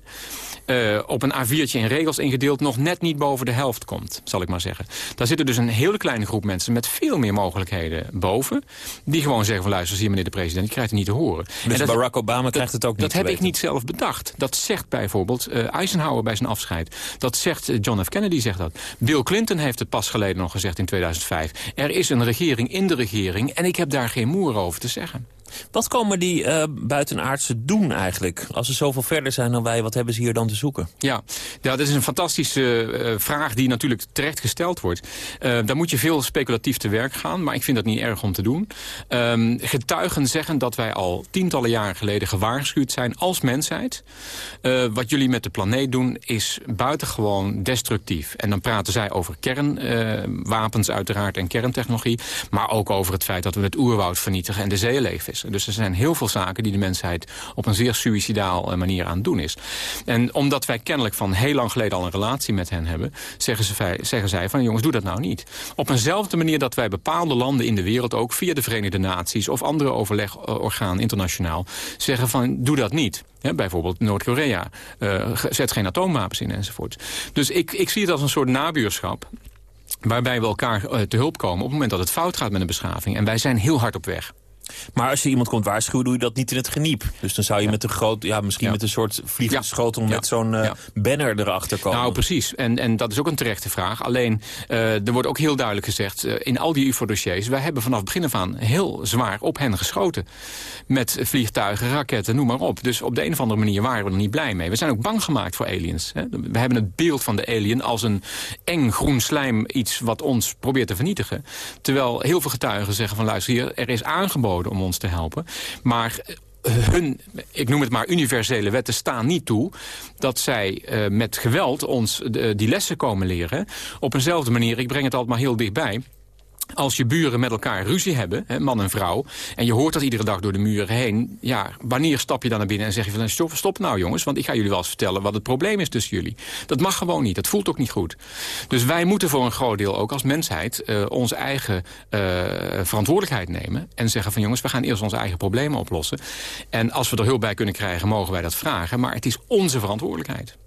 Uh, op een A4'tje in regels ingedeeld nog net niet boven de helft komt, zal ik maar zeggen. Daar zitten dus een hele kleine groep mensen met veel meer mogelijkheden boven... die gewoon zeggen van luister, zie meneer de president, je krijgt het niet te horen. Dus dat, Barack Obama dat, krijgt het ook niet Dat heb weten. ik niet zelf bedacht. Dat zegt bijvoorbeeld uh, Eisenhower bij zijn afscheid. Dat zegt John F. Kennedy, zegt dat. Bill Clinton heeft het pas geleden nog gezegd in 2005. Er is een regering in de regering en ik heb daar geen moer over te zeggen. Wat komen die uh, buitenaardsen doen eigenlijk? Als ze zoveel verder zijn dan wij, wat hebben ze hier dan te zoeken? Ja, ja dat is een fantastische uh, vraag die natuurlijk terecht gesteld wordt. Uh, daar moet je veel speculatief te werk gaan, maar ik vind dat niet erg om te doen. Um, getuigen zeggen dat wij al tientallen jaren geleden gewaarschuwd zijn als mensheid. wat jullie met de planeet doen is buitengewoon destructief. En dan praten zij over kernwapens uiteraard en kerntechnologie, maar ook over het feit dat we het oerwoud vernietigen en de zee Dus er zijn heel veel zaken die de mensheid op een zeer suicidaal eh, manier aan het doen is. En omdat wij kennelijk van heel lang geleden al een relatie met hen hebben... zeggen, ze, zeggen zij van jongens, doe dat nou niet. Op eenzelfde manier dat wij bepaalde landen in de wereld ook... via de Verenigde Naties of andere overlegorgaan internationaal... zeggen van doe dat niet. bijvoorbeeld Noord-Korea, uh, zet geen atoomwapens in enzovoort. Dus ik, ik zie het als een soort nabuurschap waarbij we elkaar uh, te hulp komen op het moment dat het fout gaat met een beschaving. En wij zijn heel hard op weg. Maar als je iemand komt waarschuwen, doe je dat niet in het geniep. Dus dan zou je met een groot, ja, misschien met een soort vliegenschotel met zo'n uh, banner erachter komen. Nou, precies. En, en dat is ook een terechte vraag. Alleen, uh, er wordt ook heel duidelijk gezegd, uh, in al die UFO-dossiers... wij hebben vanaf het begin af aan heel zwaar op hen geschoten. Met vliegtuigen, raketten, noem maar op. Dus op de een of andere manier waren we er niet blij mee. We zijn ook bang gemaakt voor aliens. Hè. We hebben het beeld van de alien als een eng groen slijm... iets wat ons probeert te vernietigen. Terwijl heel veel getuigen zeggen van... luister hier, er is aangeboden om ons te helpen. Maar eh, hun, ik noem het maar universele wetten, staan niet toe... dat zij uh, met geweld ons die lessen komen leren. Op eenzelfde manier, ik breng het altijd maar heel dichtbij als je buren met elkaar ruzie hebben, man en vrouw... en je hoort dat iedere dag door de muren heen... ja, wanneer stap je dan naar binnen en zeg je van... stop, stop nou jongens, want ik ga jullie wel eens vertellen... wat het probleem is tussen jullie. Dat mag gewoon niet, dat voelt ook niet goed. Dus wij moeten voor een groot deel ook als mensheid... Uh, onze eigen uh, verantwoordelijkheid nemen... en zeggen van jongens, we gaan eerst onze eigen problemen oplossen. En als we er hulp bij kunnen krijgen, mogen wij dat vragen. Maar het is onze verantwoordelijkheid.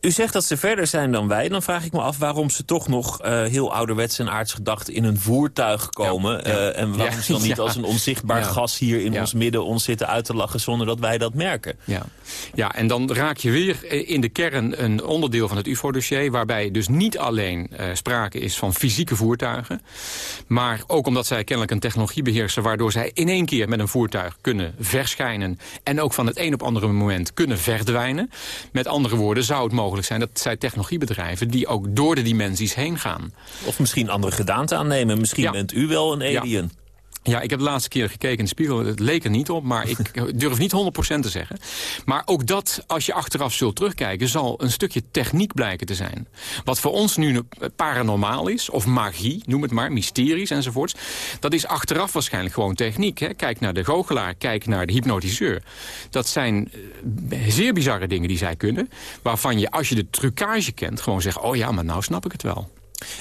U zegt dat ze verder zijn dan wij. Dan vraag ik me af waarom ze toch nog uh, heel ouderwets en aardsgedacht in een voertuig komen. Ja, ja. Uh, en waarom ze dan niet als een onzichtbaar gas hier in ons midden ons zitten uit te lachen zonder dat wij dat merken. Ja, ja en dan raak je weer in de kern een onderdeel van het UFO-dossier... waarbij dus niet alleen uh, sprake is van fysieke voertuigen... maar ook omdat zij kennelijk een technologie beheersen... waardoor zij in één keer met een voertuig kunnen verschijnen... en ook van het een op andere moment kunnen verdwijnen. Met andere woorden zou het mogelijk zijn dat zij technologiebedrijven... die ook door de dimensies heen gaan. Of misschien andere gedaante aannemen. Misschien ja. bent u wel een alien. Ja. Ik heb de laatste keer gekeken in de spiegel. Het leek er niet op, maar ik durf niet 100% te zeggen. Maar ook dat, als je achteraf zult terugkijken... zal een stukje techniek blijken te zijn. Wat voor ons nu paranormaal is, of magie, noem het maar, mysteries enzovoorts... dat is achteraf waarschijnlijk gewoon techniek. Hè? Kijk naar de goochelaar, kijk naar de hypnotiseur. Dat zijn zeer bizarre dingen die zij kunnen... waarvan je, als je de trucage kent, gewoon zegt... oh ja, maar nou snap ik het wel.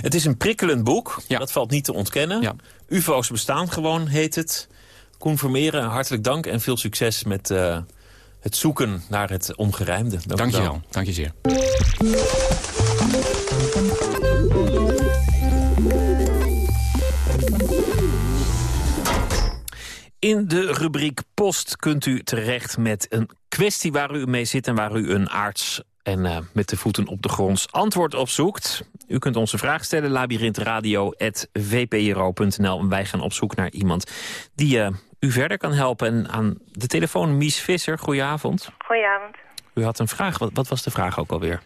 Het is een prikkelend boek, ja. dat valt niet te ontkennen. Ja. UFO's bestaan gewoon, heet het. Koen Vermeeren, hartelijk dank en veel succes met uh, het zoeken naar het ongerijmde. Dank, dank je wel. Dank je zeer. In de rubriek Post kunt u terecht met een kwestie waar u mee zit... en waar u een arts en uh, met de voeten op de grond antwoord op zoekt. U kunt onze vraag stellen, labyrinthradio.vpro.nl. En wij gaan op zoek naar iemand die uh, u verder kan helpen. En aan de telefoon Mies Visser, goedenavond. Goedenavond. U had een vraag, wat, wat was de vraag ook alweer?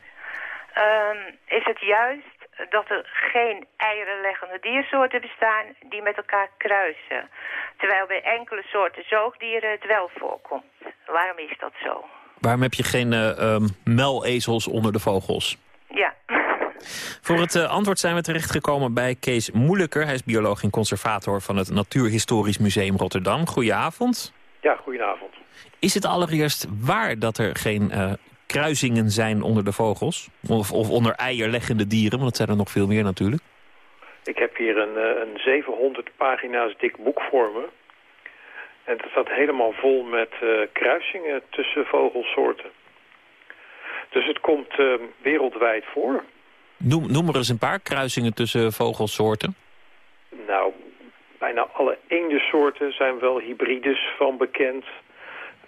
Um, is het juist dat er geen eierenleggende diersoorten bestaan die met elkaar kruisen? Terwijl bij enkele soorten zoogdieren het wel voorkomt. Waarom is dat zo? Waarom heb je geen uh, um, melezels onder de vogels? Ja. Voor het uh, antwoord zijn we terechtgekomen bij Kees Moeilijker. Hij is bioloog en conservator van het Natuurhistorisch Museum Rotterdam. Goedenavond. Ja, goedenavond. Is het allereerst waar dat er geen uh, kruisingen zijn onder de vogels? Of, of, onder eierleggende dieren, want dat zijn er nog veel meer natuurlijk. Ik heb hier een, een 700 pagina's dik boek voor me. En het staat helemaal vol met uh, kruisingen tussen vogelsoorten. Dus het komt uh, wereldwijd voor. Noem, noem er eens een paar kruisingen tussen vogelsoorten. Nou, bijna alle eendensoorten zijn wel hybrides van bekend.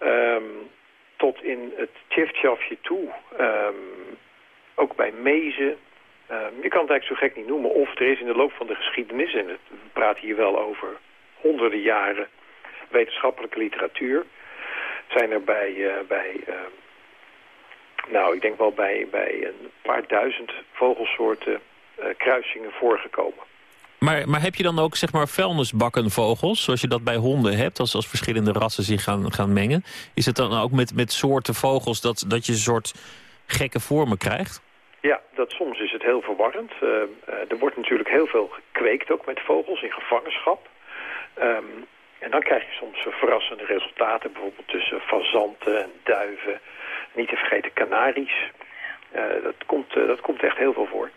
Um, tot in het tjiftjafje toe. Um, ook bij mezen. Um, je kan het eigenlijk zo gek niet noemen. Of er is in de loop van de geschiedenis, en we praten hier wel over honderden jaren wetenschappelijke literatuur zijn er bij, eh, bij eh, nou, ik denk wel bij, bij een paar duizend vogelsoorten uh, kruisingen voorgekomen. Maar, maar heb je dan ook zeg maar vuilnisbakkenvogels, zoals je dat bij honden hebt, als, als verschillende rassen zich gaan, gaan mengen? Is het dan ook met, met soorten vogels dat, dat je een soort gekke vormen krijgt? Ja, dat soms is het heel verwarrend. Uh, er wordt natuurlijk heel veel gekweekt ook met vogels in gevangenschap. Um, en dan krijg je soms verrassende resultaten, bijvoorbeeld tussen fazanten en duiven. Niet te vergeten kanaries. Uh, dat, komt, dat komt echt heel veel voor.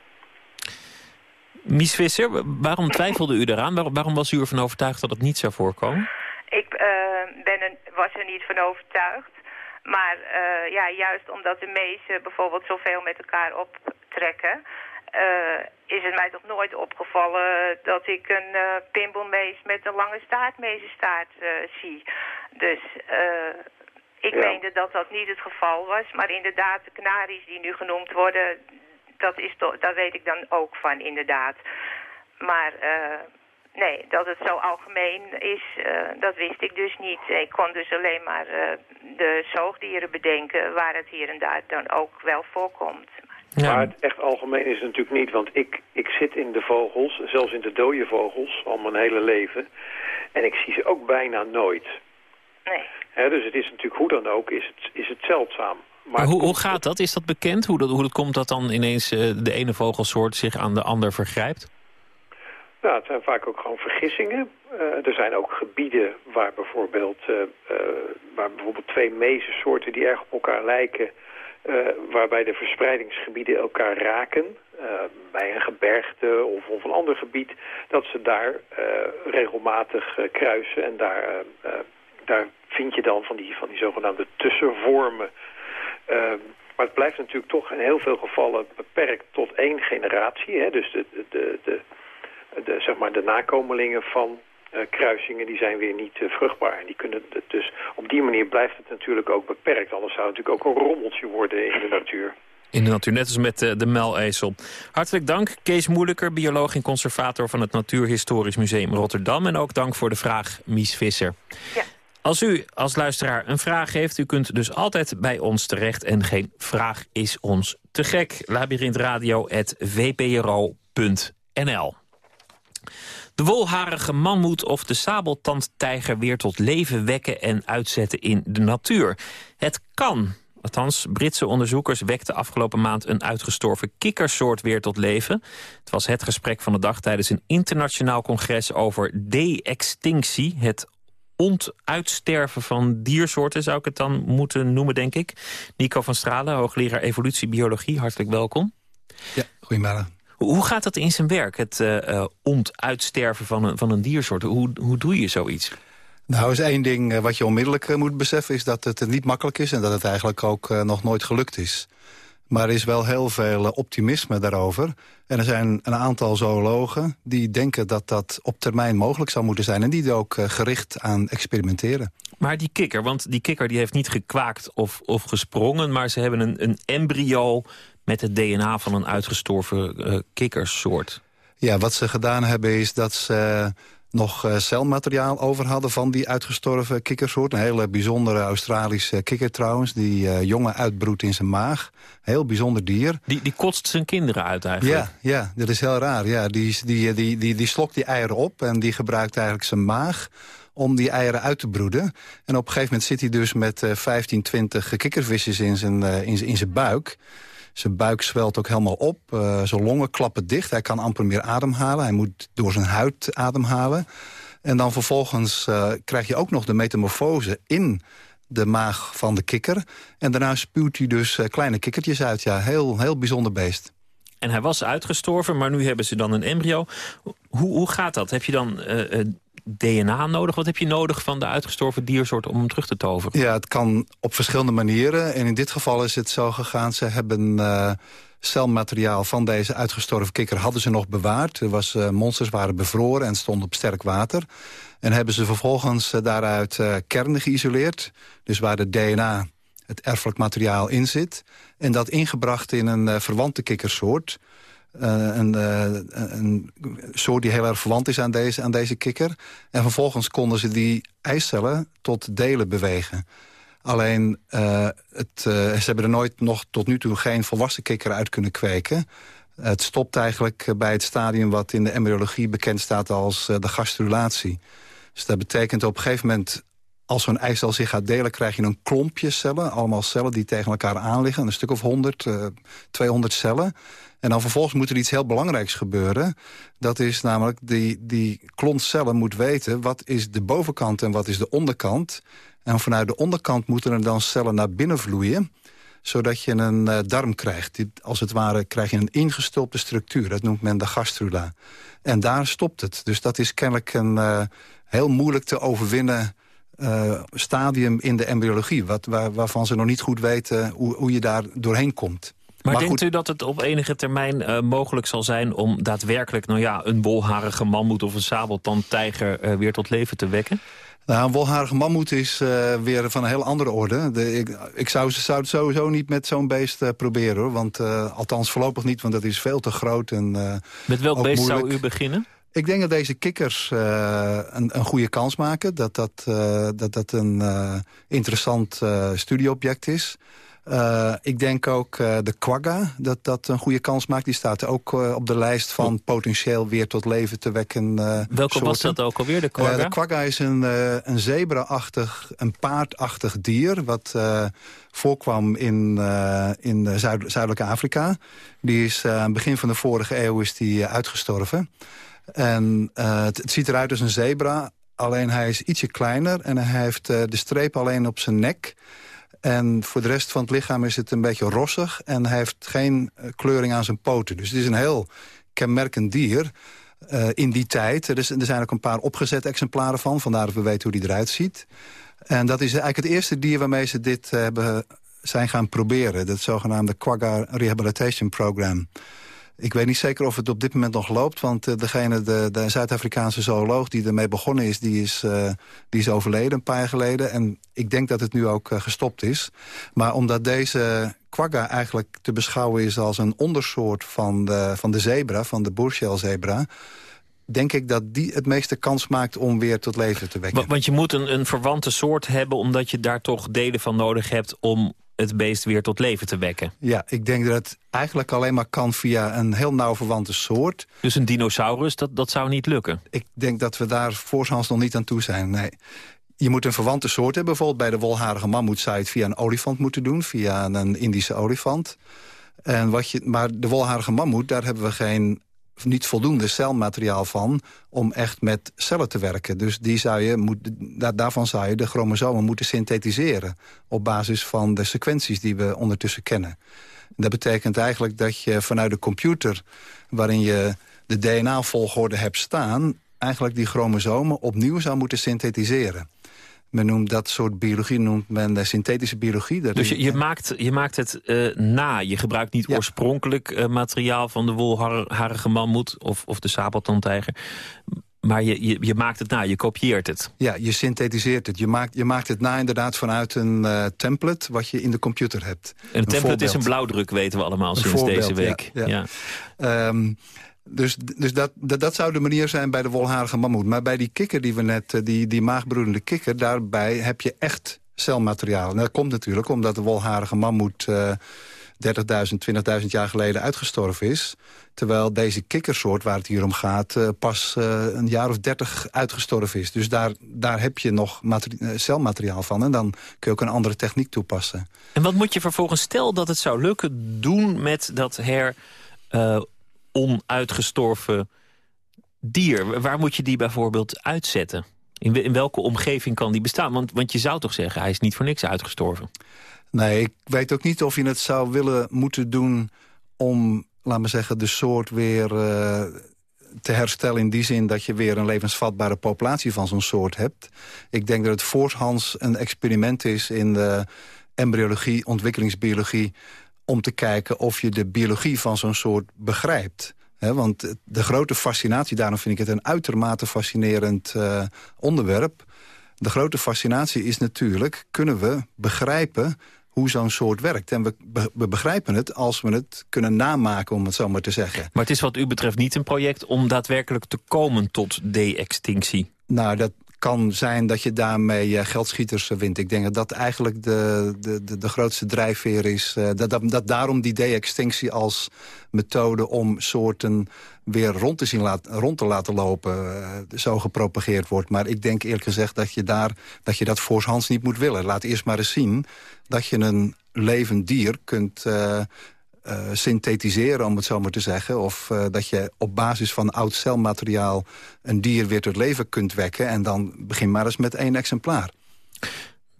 Mies Visser, waarom twijfelde u eraan? Waar, waarom was u ervan overtuigd dat het niet zou voorkomen? Ik ben er, was er niet van overtuigd. Maar uh, ja, juist omdat de meesten bijvoorbeeld zoveel met elkaar optrekken... Uh, is het mij toch nooit opgevallen dat ik een uh, pimpelmees met een lange staartmezenstaart zie. Dus ik ja. meende dat dat niet het geval was. Maar inderdaad, de kanaries die nu genoemd worden, dat, is toch, daar weet ik dan ook van inderdaad. Maar Nee, dat het zo algemeen is, uh, dat wist ik dus niet. Ik kon dus alleen maar uh, de zoogdieren bedenken waar het hier en daar dan ook wel voorkomt. Ja. Maar het echt algemeen is het natuurlijk niet, want ik, ik zit in de vogels, zelfs in de dode vogels, al mijn hele leven. En ik zie ze ook bijna nooit. Nee. He, dus het is natuurlijk hoe dan ook, is het, is het zeldzaam. Maar, maar hoe, hoe gaat dat? Is dat bekend? Hoe dat, hoe dat komt dat dan ineens uh, de ene vogelsoort zich aan de ander vergrijpt? Nou, het zijn vaak ook gewoon vergissingen. Uh, er zijn ook gebieden waar bijvoorbeeld, uh, uh, waar bijvoorbeeld twee mezensoorten die erg op elkaar lijken... waarbij de verspreidingsgebieden elkaar raken. bij een gebergte of, of een ander gebied. Dat ze daar regelmatig kruisen. En daar, daar vind je dan van die, van die zogenaamde tussenvormen... maar het blijft natuurlijk toch in heel veel gevallen beperkt tot één generatie. Hè? Dus de, de, de, de, zeg maar de nakomelingen van kruisingen die zijn weer niet uh, vruchtbaar. Die kunnen, dus op die manier blijft het natuurlijk ook beperkt. Anders zou het natuurlijk ook een rommeltje worden in de natuur. In de natuur, net als met uh, de muilezel. Hartelijk dank, Kees Moeilijker, bioloog en conservator van het Natuurhistorisch Museum Rotterdam. En ook dank voor de vraag, Mies Visser. Ja. Als u als luisteraar een vraag heeft, u kunt dus altijd bij ons terecht. En geen vraag is ons te gek. labyrinthradio.vpro.nl de wolharige mammoet of de sabeltandtijger weer tot leven wekken en uitzetten in de natuur. Het kan. Althans, Britse onderzoekers wekten afgelopen maand een uitgestorven kikkersoort weer tot leven. Het was het gesprek van de dag tijdens een internationaal congres over de-extinctie. Het ontuitsterven van diersoorten zou ik het dan moeten noemen, denk ik. Nico van Stralen, hoogleraar evolutiebiologie, hartelijk welkom. Ja, goedemiddag. Hoe gaat dat in zijn werk, het uh, ontuitsterven van een, van een diersoort? Hoe, hoe doe je zoiets? Nou, is één ding uh, wat je onmiddellijk moet beseffen... is dat het niet makkelijk is en dat het eigenlijk ook nog nooit gelukt is. Maar er is wel heel veel optimisme daarover. En er zijn een aantal zoologen die denken dat dat op termijn mogelijk zou moeten zijn... en die er ook gericht aan experimenteren. Maar die kikker, want die kikker die heeft niet gekwaakt of, of gesprongen... maar ze hebben een, een embryo met het DNA van een uitgestorven uh, kikkersoort. Ja, wat ze gedaan hebben is dat ze nog uh, celmateriaal over hadden van die uitgestorven kikkersoort. Een hele bijzondere Australische kikker trouwens, die uh, jongen uitbroedt in zijn maag. Heel bijzonder dier. Die, die kotst zijn kinderen uit eigenlijk? Ja, ja dat is heel raar. Ja, die, die, die, die, die slokt die eieren op en die gebruikt eigenlijk zijn maag om die eieren uit te broeden. En op een gegeven moment zit hij dus met uh, 15, 20 kikkervisjes in zijn, in, in zijn buik... Zijn buik zwelt ook helemaal op. Uh, zijn longen klappen dicht. Hij kan amper meer ademhalen. Hij moet door zijn huid ademhalen. En dan vervolgens uh, krijg je ook nog de metamorfose in de maag van de kikker. En daarna spuwt hij dus uh, kleine kikkertjes uit. Ja, heel, heel bijzonder beest. En hij was uitgestorven, maar nu hebben ze dan een embryo. Hoe, hoe gaat dat? Heb je dan DNA nodig? Wat heb je nodig van de uitgestorven diersoort om hem terug te toveren? Ja, het kan op verschillende manieren. En in dit geval is het zo gegaan, ze hebben... Uh, celmateriaal van deze uitgestorven kikker hadden ze nog bewaard. Er was, uh, monsters waren bevroren en stonden op sterk water. En hebben ze vervolgens uh, daaruit kernen geïsoleerd. Dus waar de DNA, het erfelijk materiaal, in zit. En dat ingebracht in een verwante kikkersoort... een, een, soort die heel erg verwant is aan deze, aan deze kikker. En vervolgens konden ze die eicellen tot delen bewegen. Alleen, het, ze hebben er nooit nog tot nu toe geen volwassen kikker uit kunnen kweken. Het stopt eigenlijk bij het stadium wat in de embryologie bekend staat als de gastrulatie. Dus dat betekent op een gegeven moment als zo'n eicel zich gaat delen, krijg je een klompje cellen. Allemaal cellen die tegen elkaar aanliggen. Een stuk of 100, uh, 200 cellen. En dan vervolgens moet er iets heel belangrijks gebeuren. Dat is namelijk, die, die klont cellen moet weten... wat is de bovenkant en wat is de onderkant. En vanuit de onderkant moeten er dan cellen naar binnen vloeien zodat je een uh, darm krijgt. als het ware krijg je een ingestulpte structuur. Dat noemt men de gastrula. En daar stopt het. Dus dat is kennelijk een uh, heel moeilijk te overwinnen uh, stadium in de embryologie... Wat, waar, waarvan ze nog niet goed weten hoe, hoe je daar doorheen komt. Maar, denkt u dat het op enige termijn uh, mogelijk zal zijn... om daadwerkelijk nou ja, een bolharige mammoet of een sabeltandtijger... Uh, weer tot leven te wekken? Nou, een wolharige mammoet is uh, weer van een heel andere orde. De, ik, ik zou, zou, het sowieso niet met zo'n beest uh, proberen, hoor. Want, uh, althans voorlopig niet, want dat is veel te groot. En, met welk beest moeilijk. zou u beginnen? Ik denk dat deze kikkers een, een, goede kans maken. Dat dat, dat, dat een interessant studieobject is. Ik denk ook de quagga, dat dat een goede kans maakt. Die staat ook op de lijst van potentieel weer tot leven te wekken Welke soorten. was dat ook alweer, de quagga? de quagga is een, een zebra-achtig, een paardachtig dier... wat voorkwam in, in Zuid Afrika. Die is aan het begin van de vorige eeuw is die uitgestorven. En uh, het, het, ziet eruit als een zebra, alleen hij is ietsje kleiner... en hij heeft uh, de streep alleen op zijn nek. En voor de rest van het lichaam is het een beetje rossig... en hij heeft geen uh, kleuring aan zijn poten. Dus het is een heel kenmerkend dier in die tijd. Er, is, er zijn ook een paar opgezette exemplaren van... vandaar dat we weten hoe die eruit ziet. En dat is eigenlijk het eerste dier waarmee ze dit hebben, zijn gaan proberen. Dat zogenaamde Quagga Rehabilitation Program... Ik weet niet zeker of het op dit moment nog loopt... want uh, degene, de, de Zuid-Afrikaanse zooloog die ermee begonnen is... Die is, uh, die is overleden een paar jaar geleden. En ik denk dat het nu ook uh, gestopt is. Maar omdat deze quagga eigenlijk te beschouwen is... als een ondersoort van de, van de zebra, van de boershellzebra denk ik dat die het meeste kans maakt om weer tot leven te wekken. Want je moet een, een verwante soort hebben... omdat je daar toch delen van nodig hebt om het beest weer tot leven te wekken. Ja, ik denk dat het eigenlijk alleen maar kan via een heel nauw verwante soort. Dus een dinosaurus, dat, dat zou niet lukken? Ik denk dat we daar voorshands nog niet aan toe zijn, nee. Je moet een verwante soort hebben. Bijvoorbeeld bij de wolharige mammoet zou je het via een olifant moeten doen. Via een Indische olifant. En wat je, maar de wolharige mammoet, daar hebben we geen niet voldoende celmateriaal van om echt met cellen te werken. Dus die zou je moet, daarvan zou je de chromosomen moeten synthetiseren... op basis van de sequenties die we ondertussen kennen. Dat betekent eigenlijk dat je vanuit de computer... waarin je de DNA-volgorde hebt staan... eigenlijk die chromosomen opnieuw zou moeten synthetiseren. Men noemt dat soort biologie noemt men de synthetische biologie. Dat dus je, je, maakt, je maakt het uh, na. Je gebruikt niet ja. oorspronkelijk uh, materiaal van de wolharige mammoet of, of de sabeltandtijger. Maar je, je, je, maakt het na, je kopieert het. Ja, je synthetiseert het. Je maakt, je maakt het na inderdaad vanuit een uh, template wat je in de computer hebt. Een, een template voorbeeld. is een blauwdruk, weten we allemaal sinds deze week. Ja, ja. ja. Um, dus, dus dat, dat, dat, zou de manier zijn bij de wolharige mammoet. Maar bij die kikker die we net, die, die maagbroedende kikker... daarbij heb je echt celmateriaal. En dat komt natuurlijk omdat de wolharige mammoet... Uh, 30.000, 20.000 jaar geleden uitgestorven is. Terwijl deze kikkersoort waar het hier om gaat... Uh, pas een jaar of 30 uitgestorven is. Dus daar, daar heb je nog celmateriaal van. En dan kun je ook een andere techniek toepassen. En wat moet je vervolgens, stel dat het zou lukken... doen met dat her... onuitgestorven dier? Waar moet je die bijvoorbeeld uitzetten? In, in welke omgeving kan die bestaan? Want, want je zou toch zeggen, hij is niet voor niks uitgestorven. Nee, ik weet ook niet of je het zou willen moeten doen... om, laat me zeggen, de soort weer uh, te herstellen... in die zin dat je weer een levensvatbare populatie van zo'n soort hebt. Ik denk dat het voorhands een experiment is in de embryologie, ontwikkelingsbiologie om te kijken of je de biologie van zo'n soort begrijpt. He, want de grote fascinatie, daarom vind ik het een uitermate fascinerend uh, onderwerp. De grote fascinatie is natuurlijk, kunnen we begrijpen hoe zo'n soort werkt. En we, we, begrijpen het als we het kunnen namaken, om het zo maar te zeggen. Maar het is wat u betreft niet een project om daadwerkelijk te komen tot de-extinctie? Nou, dat, kan zijn dat je daarmee eh, geldschieters wint. Ik denk dat dat eigenlijk de, de, de, grootste drijfveer is. Uh, dat, dat, dat daarom die de-extinctie als methode om soorten weer rond te, zien laat, rond te laten lopen zo gepropageerd wordt. Maar ik denk eerlijk gezegd dat je, daar, dat je dat niet moet willen. Laat eerst maar eens zien dat je een levend dier kunt synthetiseren, om het zo maar te zeggen. Of uh, dat je op basis van oud celmateriaal een dier weer tot leven kunt wekken. En dan begin maar eens met één exemplaar.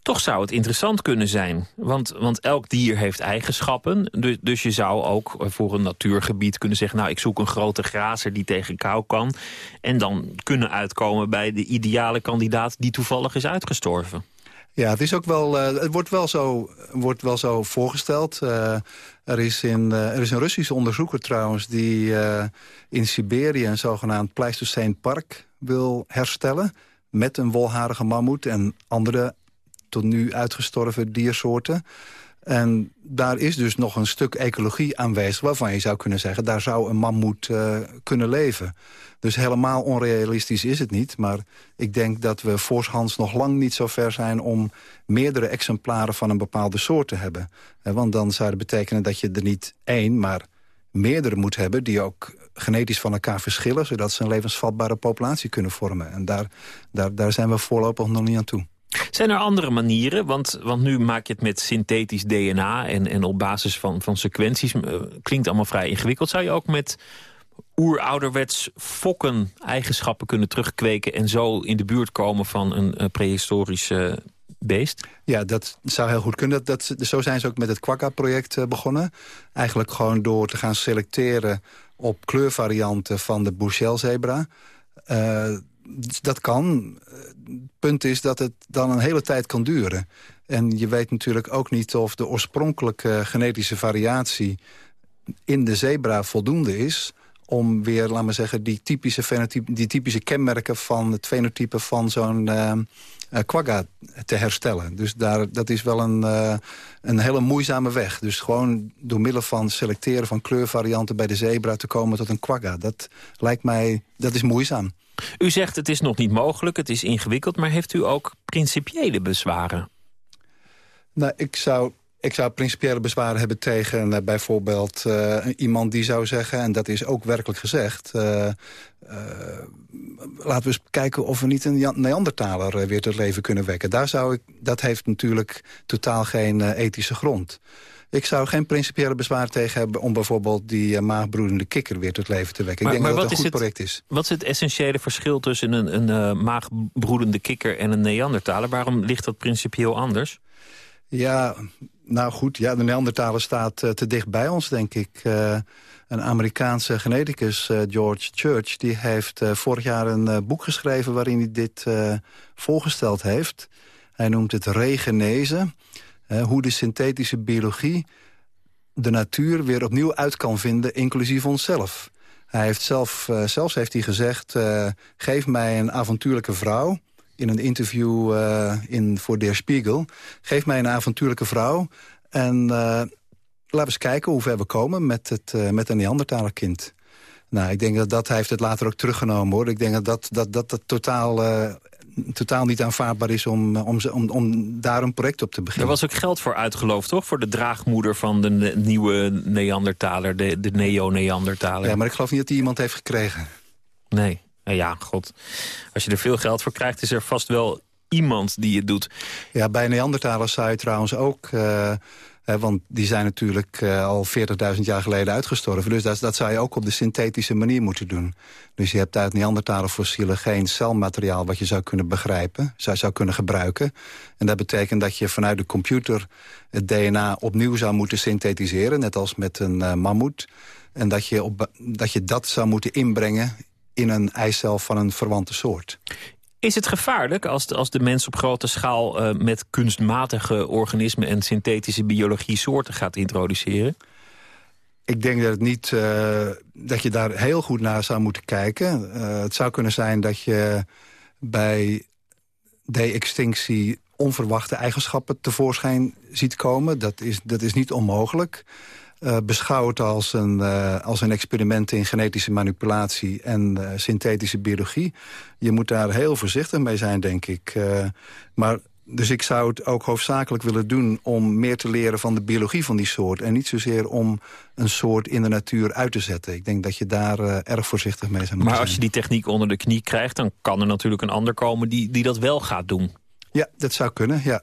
Toch zou het interessant kunnen zijn. Want, want elk dier heeft eigenschappen. Dus, dus je zou ook voor een natuurgebied kunnen zeggen... nou, ik zoek een grote grazer die tegen kou kan. En dan kunnen uitkomen bij de ideale kandidaat... die toevallig is uitgestorven. Ja, het, is ook wel, uh, het wordt, wel zo, wordt wel zo voorgesteld. Uh, er, is uh, er is een Russische onderzoeker trouwens... die in Siberië een zogenaamd Pleistocene-park wil herstellen... met een wolharige mammoet en andere tot nu uitgestorven diersoorten. En daar is dus nog een stuk ecologie aanwezig... waarvan je zou kunnen zeggen, daar zou een mammoet uh, kunnen leven. Dus helemaal onrealistisch is het niet. Maar ik denk dat we voorshands nog lang niet zo ver zijn... om meerdere exemplaren van een bepaalde soort te hebben. Want dan zou het betekenen dat je er niet één, maar meerdere moet hebben... die ook genetisch van elkaar verschillen... zodat ze een levensvatbare populatie kunnen vormen. En daar, daar, daar zijn we voorlopig nog niet aan toe. Zijn er andere manieren? Want, want nu maak je het met synthetisch DNA en, en op basis van, van sequenties. Uh, klinkt allemaal vrij ingewikkeld. Zou je ook met oerouderwets fokken eigenschappen kunnen terugkweken... en zo in de buurt komen van een, een prehistorisch uh, beest? Ja, dat zou heel goed kunnen. Dat, dat, zo zijn ze ook met het Quagga-project uh, begonnen. Eigenlijk gewoon door te gaan selecteren op kleurvarianten van de Bouchel-zebra. Uh, dat kan. Het punt is dat het dan een hele tijd kan duren. En je weet natuurlijk ook niet of de oorspronkelijke genetische variatie... in de zebra voldoende is om weer, laten we zeggen, die typische, fenotype, die typische kenmerken van het fenotype van zo'n uh, quagga te herstellen. Dus daar, dat is wel een, uh, een hele moeizame weg. Dus gewoon door middel van selecteren van kleurvarianten bij de zebra te komen tot een quagga. Dat lijkt mij, dat is moeizaam. U zegt het is nog niet mogelijk, het is ingewikkeld... maar heeft u ook principiële bezwaren? Nou, ik zou ik zou principiële bezwaren hebben tegen uh, bijvoorbeeld uh, iemand die zou zeggen... en dat is ook werkelijk gezegd... Uh, laten we eens kijken of we niet een Neandertaler weer tot leven kunnen wekken. Daar zou ik, dat heeft natuurlijk totaal geen ethische grond. Ik zou geen principiële bezwaar tegen hebben... om bijvoorbeeld die maagbroedende kikker weer tot leven te wekken. Maar, ik denk maar dat het een goed het, project is. Wat is het essentiële verschil tussen een, een maagbroedende kikker... en een Neandertaler? Waarom ligt dat principieel anders? Ja, nou goed, ja, de Neandertaler staat uh, te dicht bij ons, denk ik. Uh, een Amerikaanse geneticus, uh, George Church... die heeft vorig jaar een boek geschreven waarin hij dit voorgesteld heeft. Hij noemt het regenese. Hoe de synthetische biologie de natuur weer opnieuw uit kan vinden, inclusief onszelf. Hij heeft zelf, zelfs heeft hij gezegd, geef mij een avontuurlijke vrouw in een interview uh, in, voor Der Spiegel. Geef mij een avontuurlijke vrouw en laten we eens kijken hoe ver we komen met, het, met een Neandertaler-kind. Nou, ik denk dat dat, hij heeft het later ook teruggenomen, hoor. Ik denk dat dat, dat, dat, dat totaal, totaal niet aanvaardbaar is om, om, om, om daar een project op te beginnen. Er was ook geld voor uitgeloofd, toch? Voor de draagmoeder van de ne nieuwe Neandertaler, de, de neo-Neandertaler. Ja, maar ik geloof niet dat hij iemand heeft gekregen. Nee. Nou ja, god. Als je er veel geld voor krijgt, is er vast wel iemand die het doet. Ja, bij Neandertalers zou je trouwens ook... Uh, want die zijn natuurlijk uh, al 40.000 jaar geleden uitgestorven. Dus dat, dat zou je ook op de synthetische manier moeten doen. Dus je hebt uit Neandertaler fossielen geen celmateriaal... wat je zou kunnen begrijpen, zou, zou kunnen gebruiken. En dat betekent dat je vanuit de computer het DNA opnieuw zou moeten synthetiseren. Net als met een uh, mammoet. En dat je, op, dat je dat zou moeten inbrengen in een eicel van een verwante soort. Is het gevaarlijk als de, als de mens op grote schaal uh, met kunstmatige organismen en synthetische biologie soorten gaat introduceren? Ik denk dat, het niet, uh, dat je daar heel goed naar zou moeten kijken. Uh, het zou kunnen zijn dat je bij de-extinctie onverwachte eigenschappen tevoorschijn ziet komen. Dat is, dat is niet onmogelijk. Uh, beschouw het als een, uh, als een experiment in genetische manipulatie en uh, synthetische biologie. Je moet daar heel voorzichtig mee zijn, denk ik. maar dus ik zou het ook hoofdzakelijk willen doen om meer te leren van de biologie van die soort. En niet zozeer om een soort in de natuur uit te zetten. Ik denk dat je daar erg voorzichtig mee zou moeten Maar als je die techniek onder de knie krijgt... dan kan er natuurlijk een ander komen die, die dat wel gaat doen. Ja, dat zou kunnen, ja.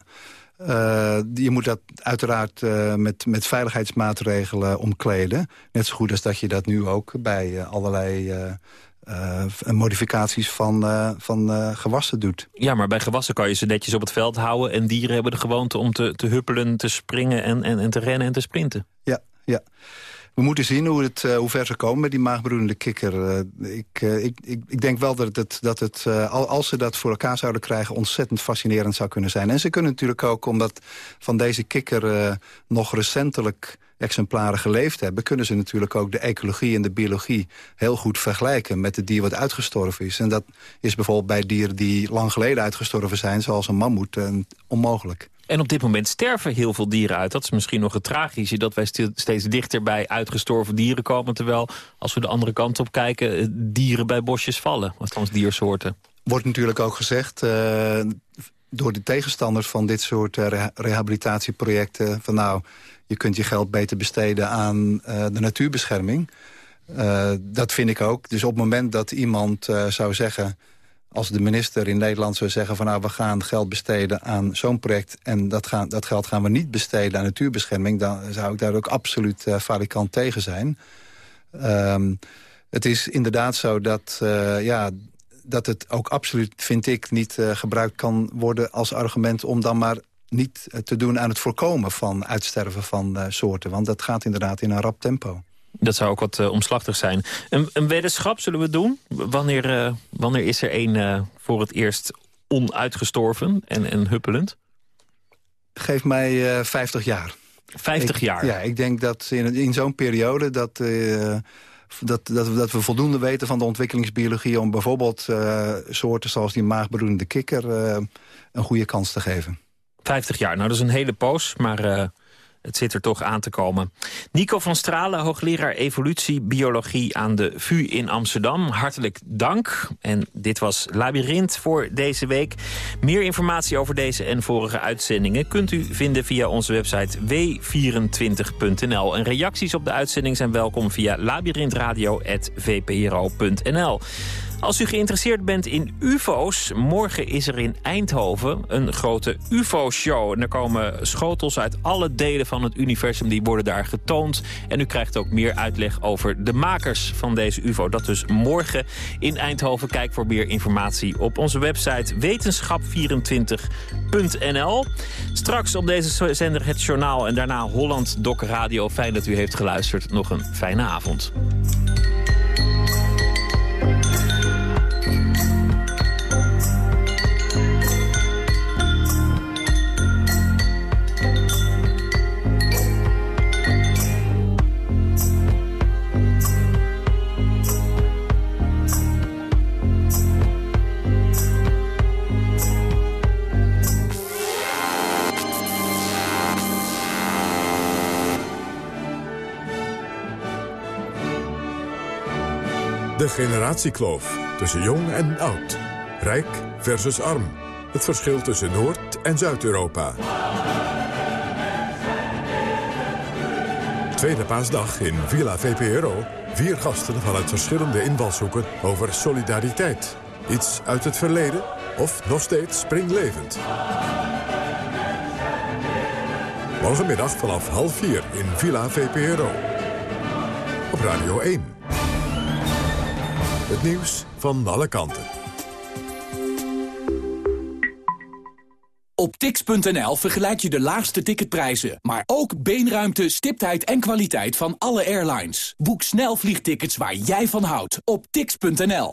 Uh, je moet dat uiteraard uh, met, met veiligheidsmaatregelen omkleden. Net zo goed als dat je dat nu ook bij allerlei uh, modificaties van, van gewassen doet. Ja, maar bij gewassen kan je ze netjes op het veld houden... en dieren hebben de gewoonte om te, te huppelen, te springen en, en, en te rennen en te sprinten. Ja, ja. We moeten zien hoe, het, hoe ver ze komen met die maagbroedende kikker. ik, ik, ik, ik, denk wel dat het, dat het als ze dat voor elkaar zouden krijgen... ontzettend fascinerend zou kunnen zijn. En ze kunnen natuurlijk ook, omdat van deze kikker nog recentelijk exemplaren geleefd hebben... kunnen ze natuurlijk ook de ecologie en de biologie heel goed vergelijken... met het dier wat uitgestorven is. En dat is bijvoorbeeld bij dieren die lang geleden uitgestorven zijn... zoals een mammoet, onmogelijk. En op dit moment sterven heel veel dieren uit. Dat is misschien nog het tragische, dat wij steeds dichter bij uitgestorven dieren komen. Terwijl, als we de andere kant op kijken, eh, dieren bij bosjes vallen. Althans diersoorten. Wordt natuurlijk ook gezegd... Uh, door de tegenstanders van dit soort uh, rehabilitatieprojecten... van nou, je kunt je geld beter besteden aan de natuurbescherming. Dat vind ik ook. Dus op het moment dat iemand zou zeggen... als de minister in Nederland zou zeggen... van nou, we gaan geld besteden aan zo'n project... en dat, gaan, dat geld gaan we niet besteden aan natuurbescherming... dan zou ik daar ook absoluut uh, falikant tegen zijn. Um, het is inderdaad zo dat, ja, dat het ook absoluut, vind ik... niet gebruikt kan worden als argument om dan maar niet eh, te doen aan het voorkomen van uitsterven van soorten. Want dat gaat inderdaad in een rap tempo. Dat zou ook wat uh, omslachtig zijn. Een, een, weddenschap zullen we doen? Wanneer, uh, wanneer is er een voor het eerst onuitgestorven en, en huppelend? Geef mij 50 jaar. 50 ik, jaar? Ja, ik denk dat in, in zo'n periode... dat dat, dat, dat, we voldoende weten van de ontwikkelingsbiologie... om bijvoorbeeld soorten zoals die maagbroedende kikker... een goede kans te geven. 50 jaar, nou dat is een hele poos, maar het zit er toch aan te komen. Nico van Stralen, hoogleraar evolutiebiologie aan de VU in Amsterdam. Hartelijk dank. En dit was Labyrinth voor deze week. Meer informatie over deze en vorige uitzendingen... kunt u vinden via onze website w24.nl. En reacties op de uitzending zijn welkom via labyrinthradio.vpro.nl. Als u geïnteresseerd bent in ufo's, morgen is er in Eindhoven een grote ufo-show. En er komen schotels uit alle delen van het universum, die worden daar getoond. En u krijgt ook meer uitleg over de makers van deze ufo. Dat dus morgen in Eindhoven. Kijk voor meer informatie op onze website wetenschap24.nl. Straks op deze zender het journaal en daarna Holland Dok Radio. Fijn dat u heeft geluisterd. Nog een fijne avond. De generatiekloof tussen jong en oud. Rijk versus arm. Het verschil tussen Noord- en Zuid-Europa. Tweede paasdag in Villa VPRO. Vier gasten vanuit verschillende invalshoeken over solidariteit. Iets uit het verleden of nog steeds springlevend. Morgenmiddag vanaf half vier in Villa VPRO. Op Radio 1. Het nieuws van alle kanten. Op tix.nl vergelijk je de laagste ticketprijzen, maar ook beenruimte, stiptheid en kwaliteit van alle airlines. Boek snel vliegtickets waar jij van houdt op tix.nl.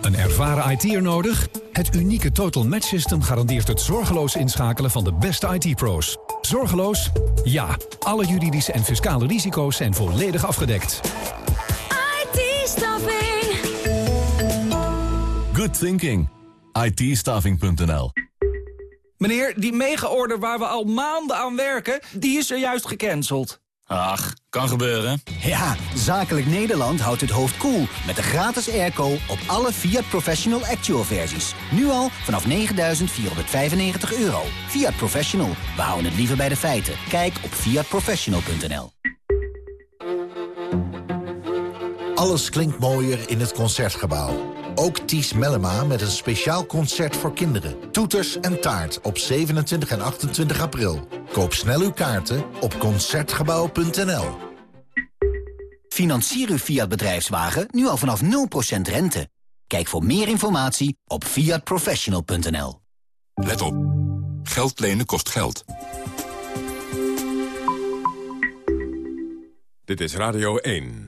Een ervaren IT'er nodig? Het unieke Total Match System garandeert het zorgeloos inschakelen van de beste IT-pro's. Zorgeloos? Ja. Alle juridische en fiscale risico's zijn volledig afgedekt. IT-staffing. Good thinking. itstaving.nl Meneer, die mega-order waar we al maanden aan werken, die is er juist gecanceld. Ach, kan gebeuren. Ja, Zakelijk Nederland houdt het hoofd koel cool met de gratis airco op alle Fiat Professional Actual versies. Nu al vanaf 9.495 euro. Fiat Professional, we houden het liever bij de feiten. Kijk op fiatprofessional.nl Alles klinkt mooier in het Concertgebouw. Ook Ties Mellema met een speciaal concert voor kinderen. Toeters en taart op 27 en 28 april. Koop snel uw kaarten op Concertgebouw.nl. Financier uw Fiat bedrijfswagen nu al vanaf 0% rente. Kijk voor meer informatie op fiatprofessional.nl. Let op. Geld lenen kost geld. Dit is Radio 1.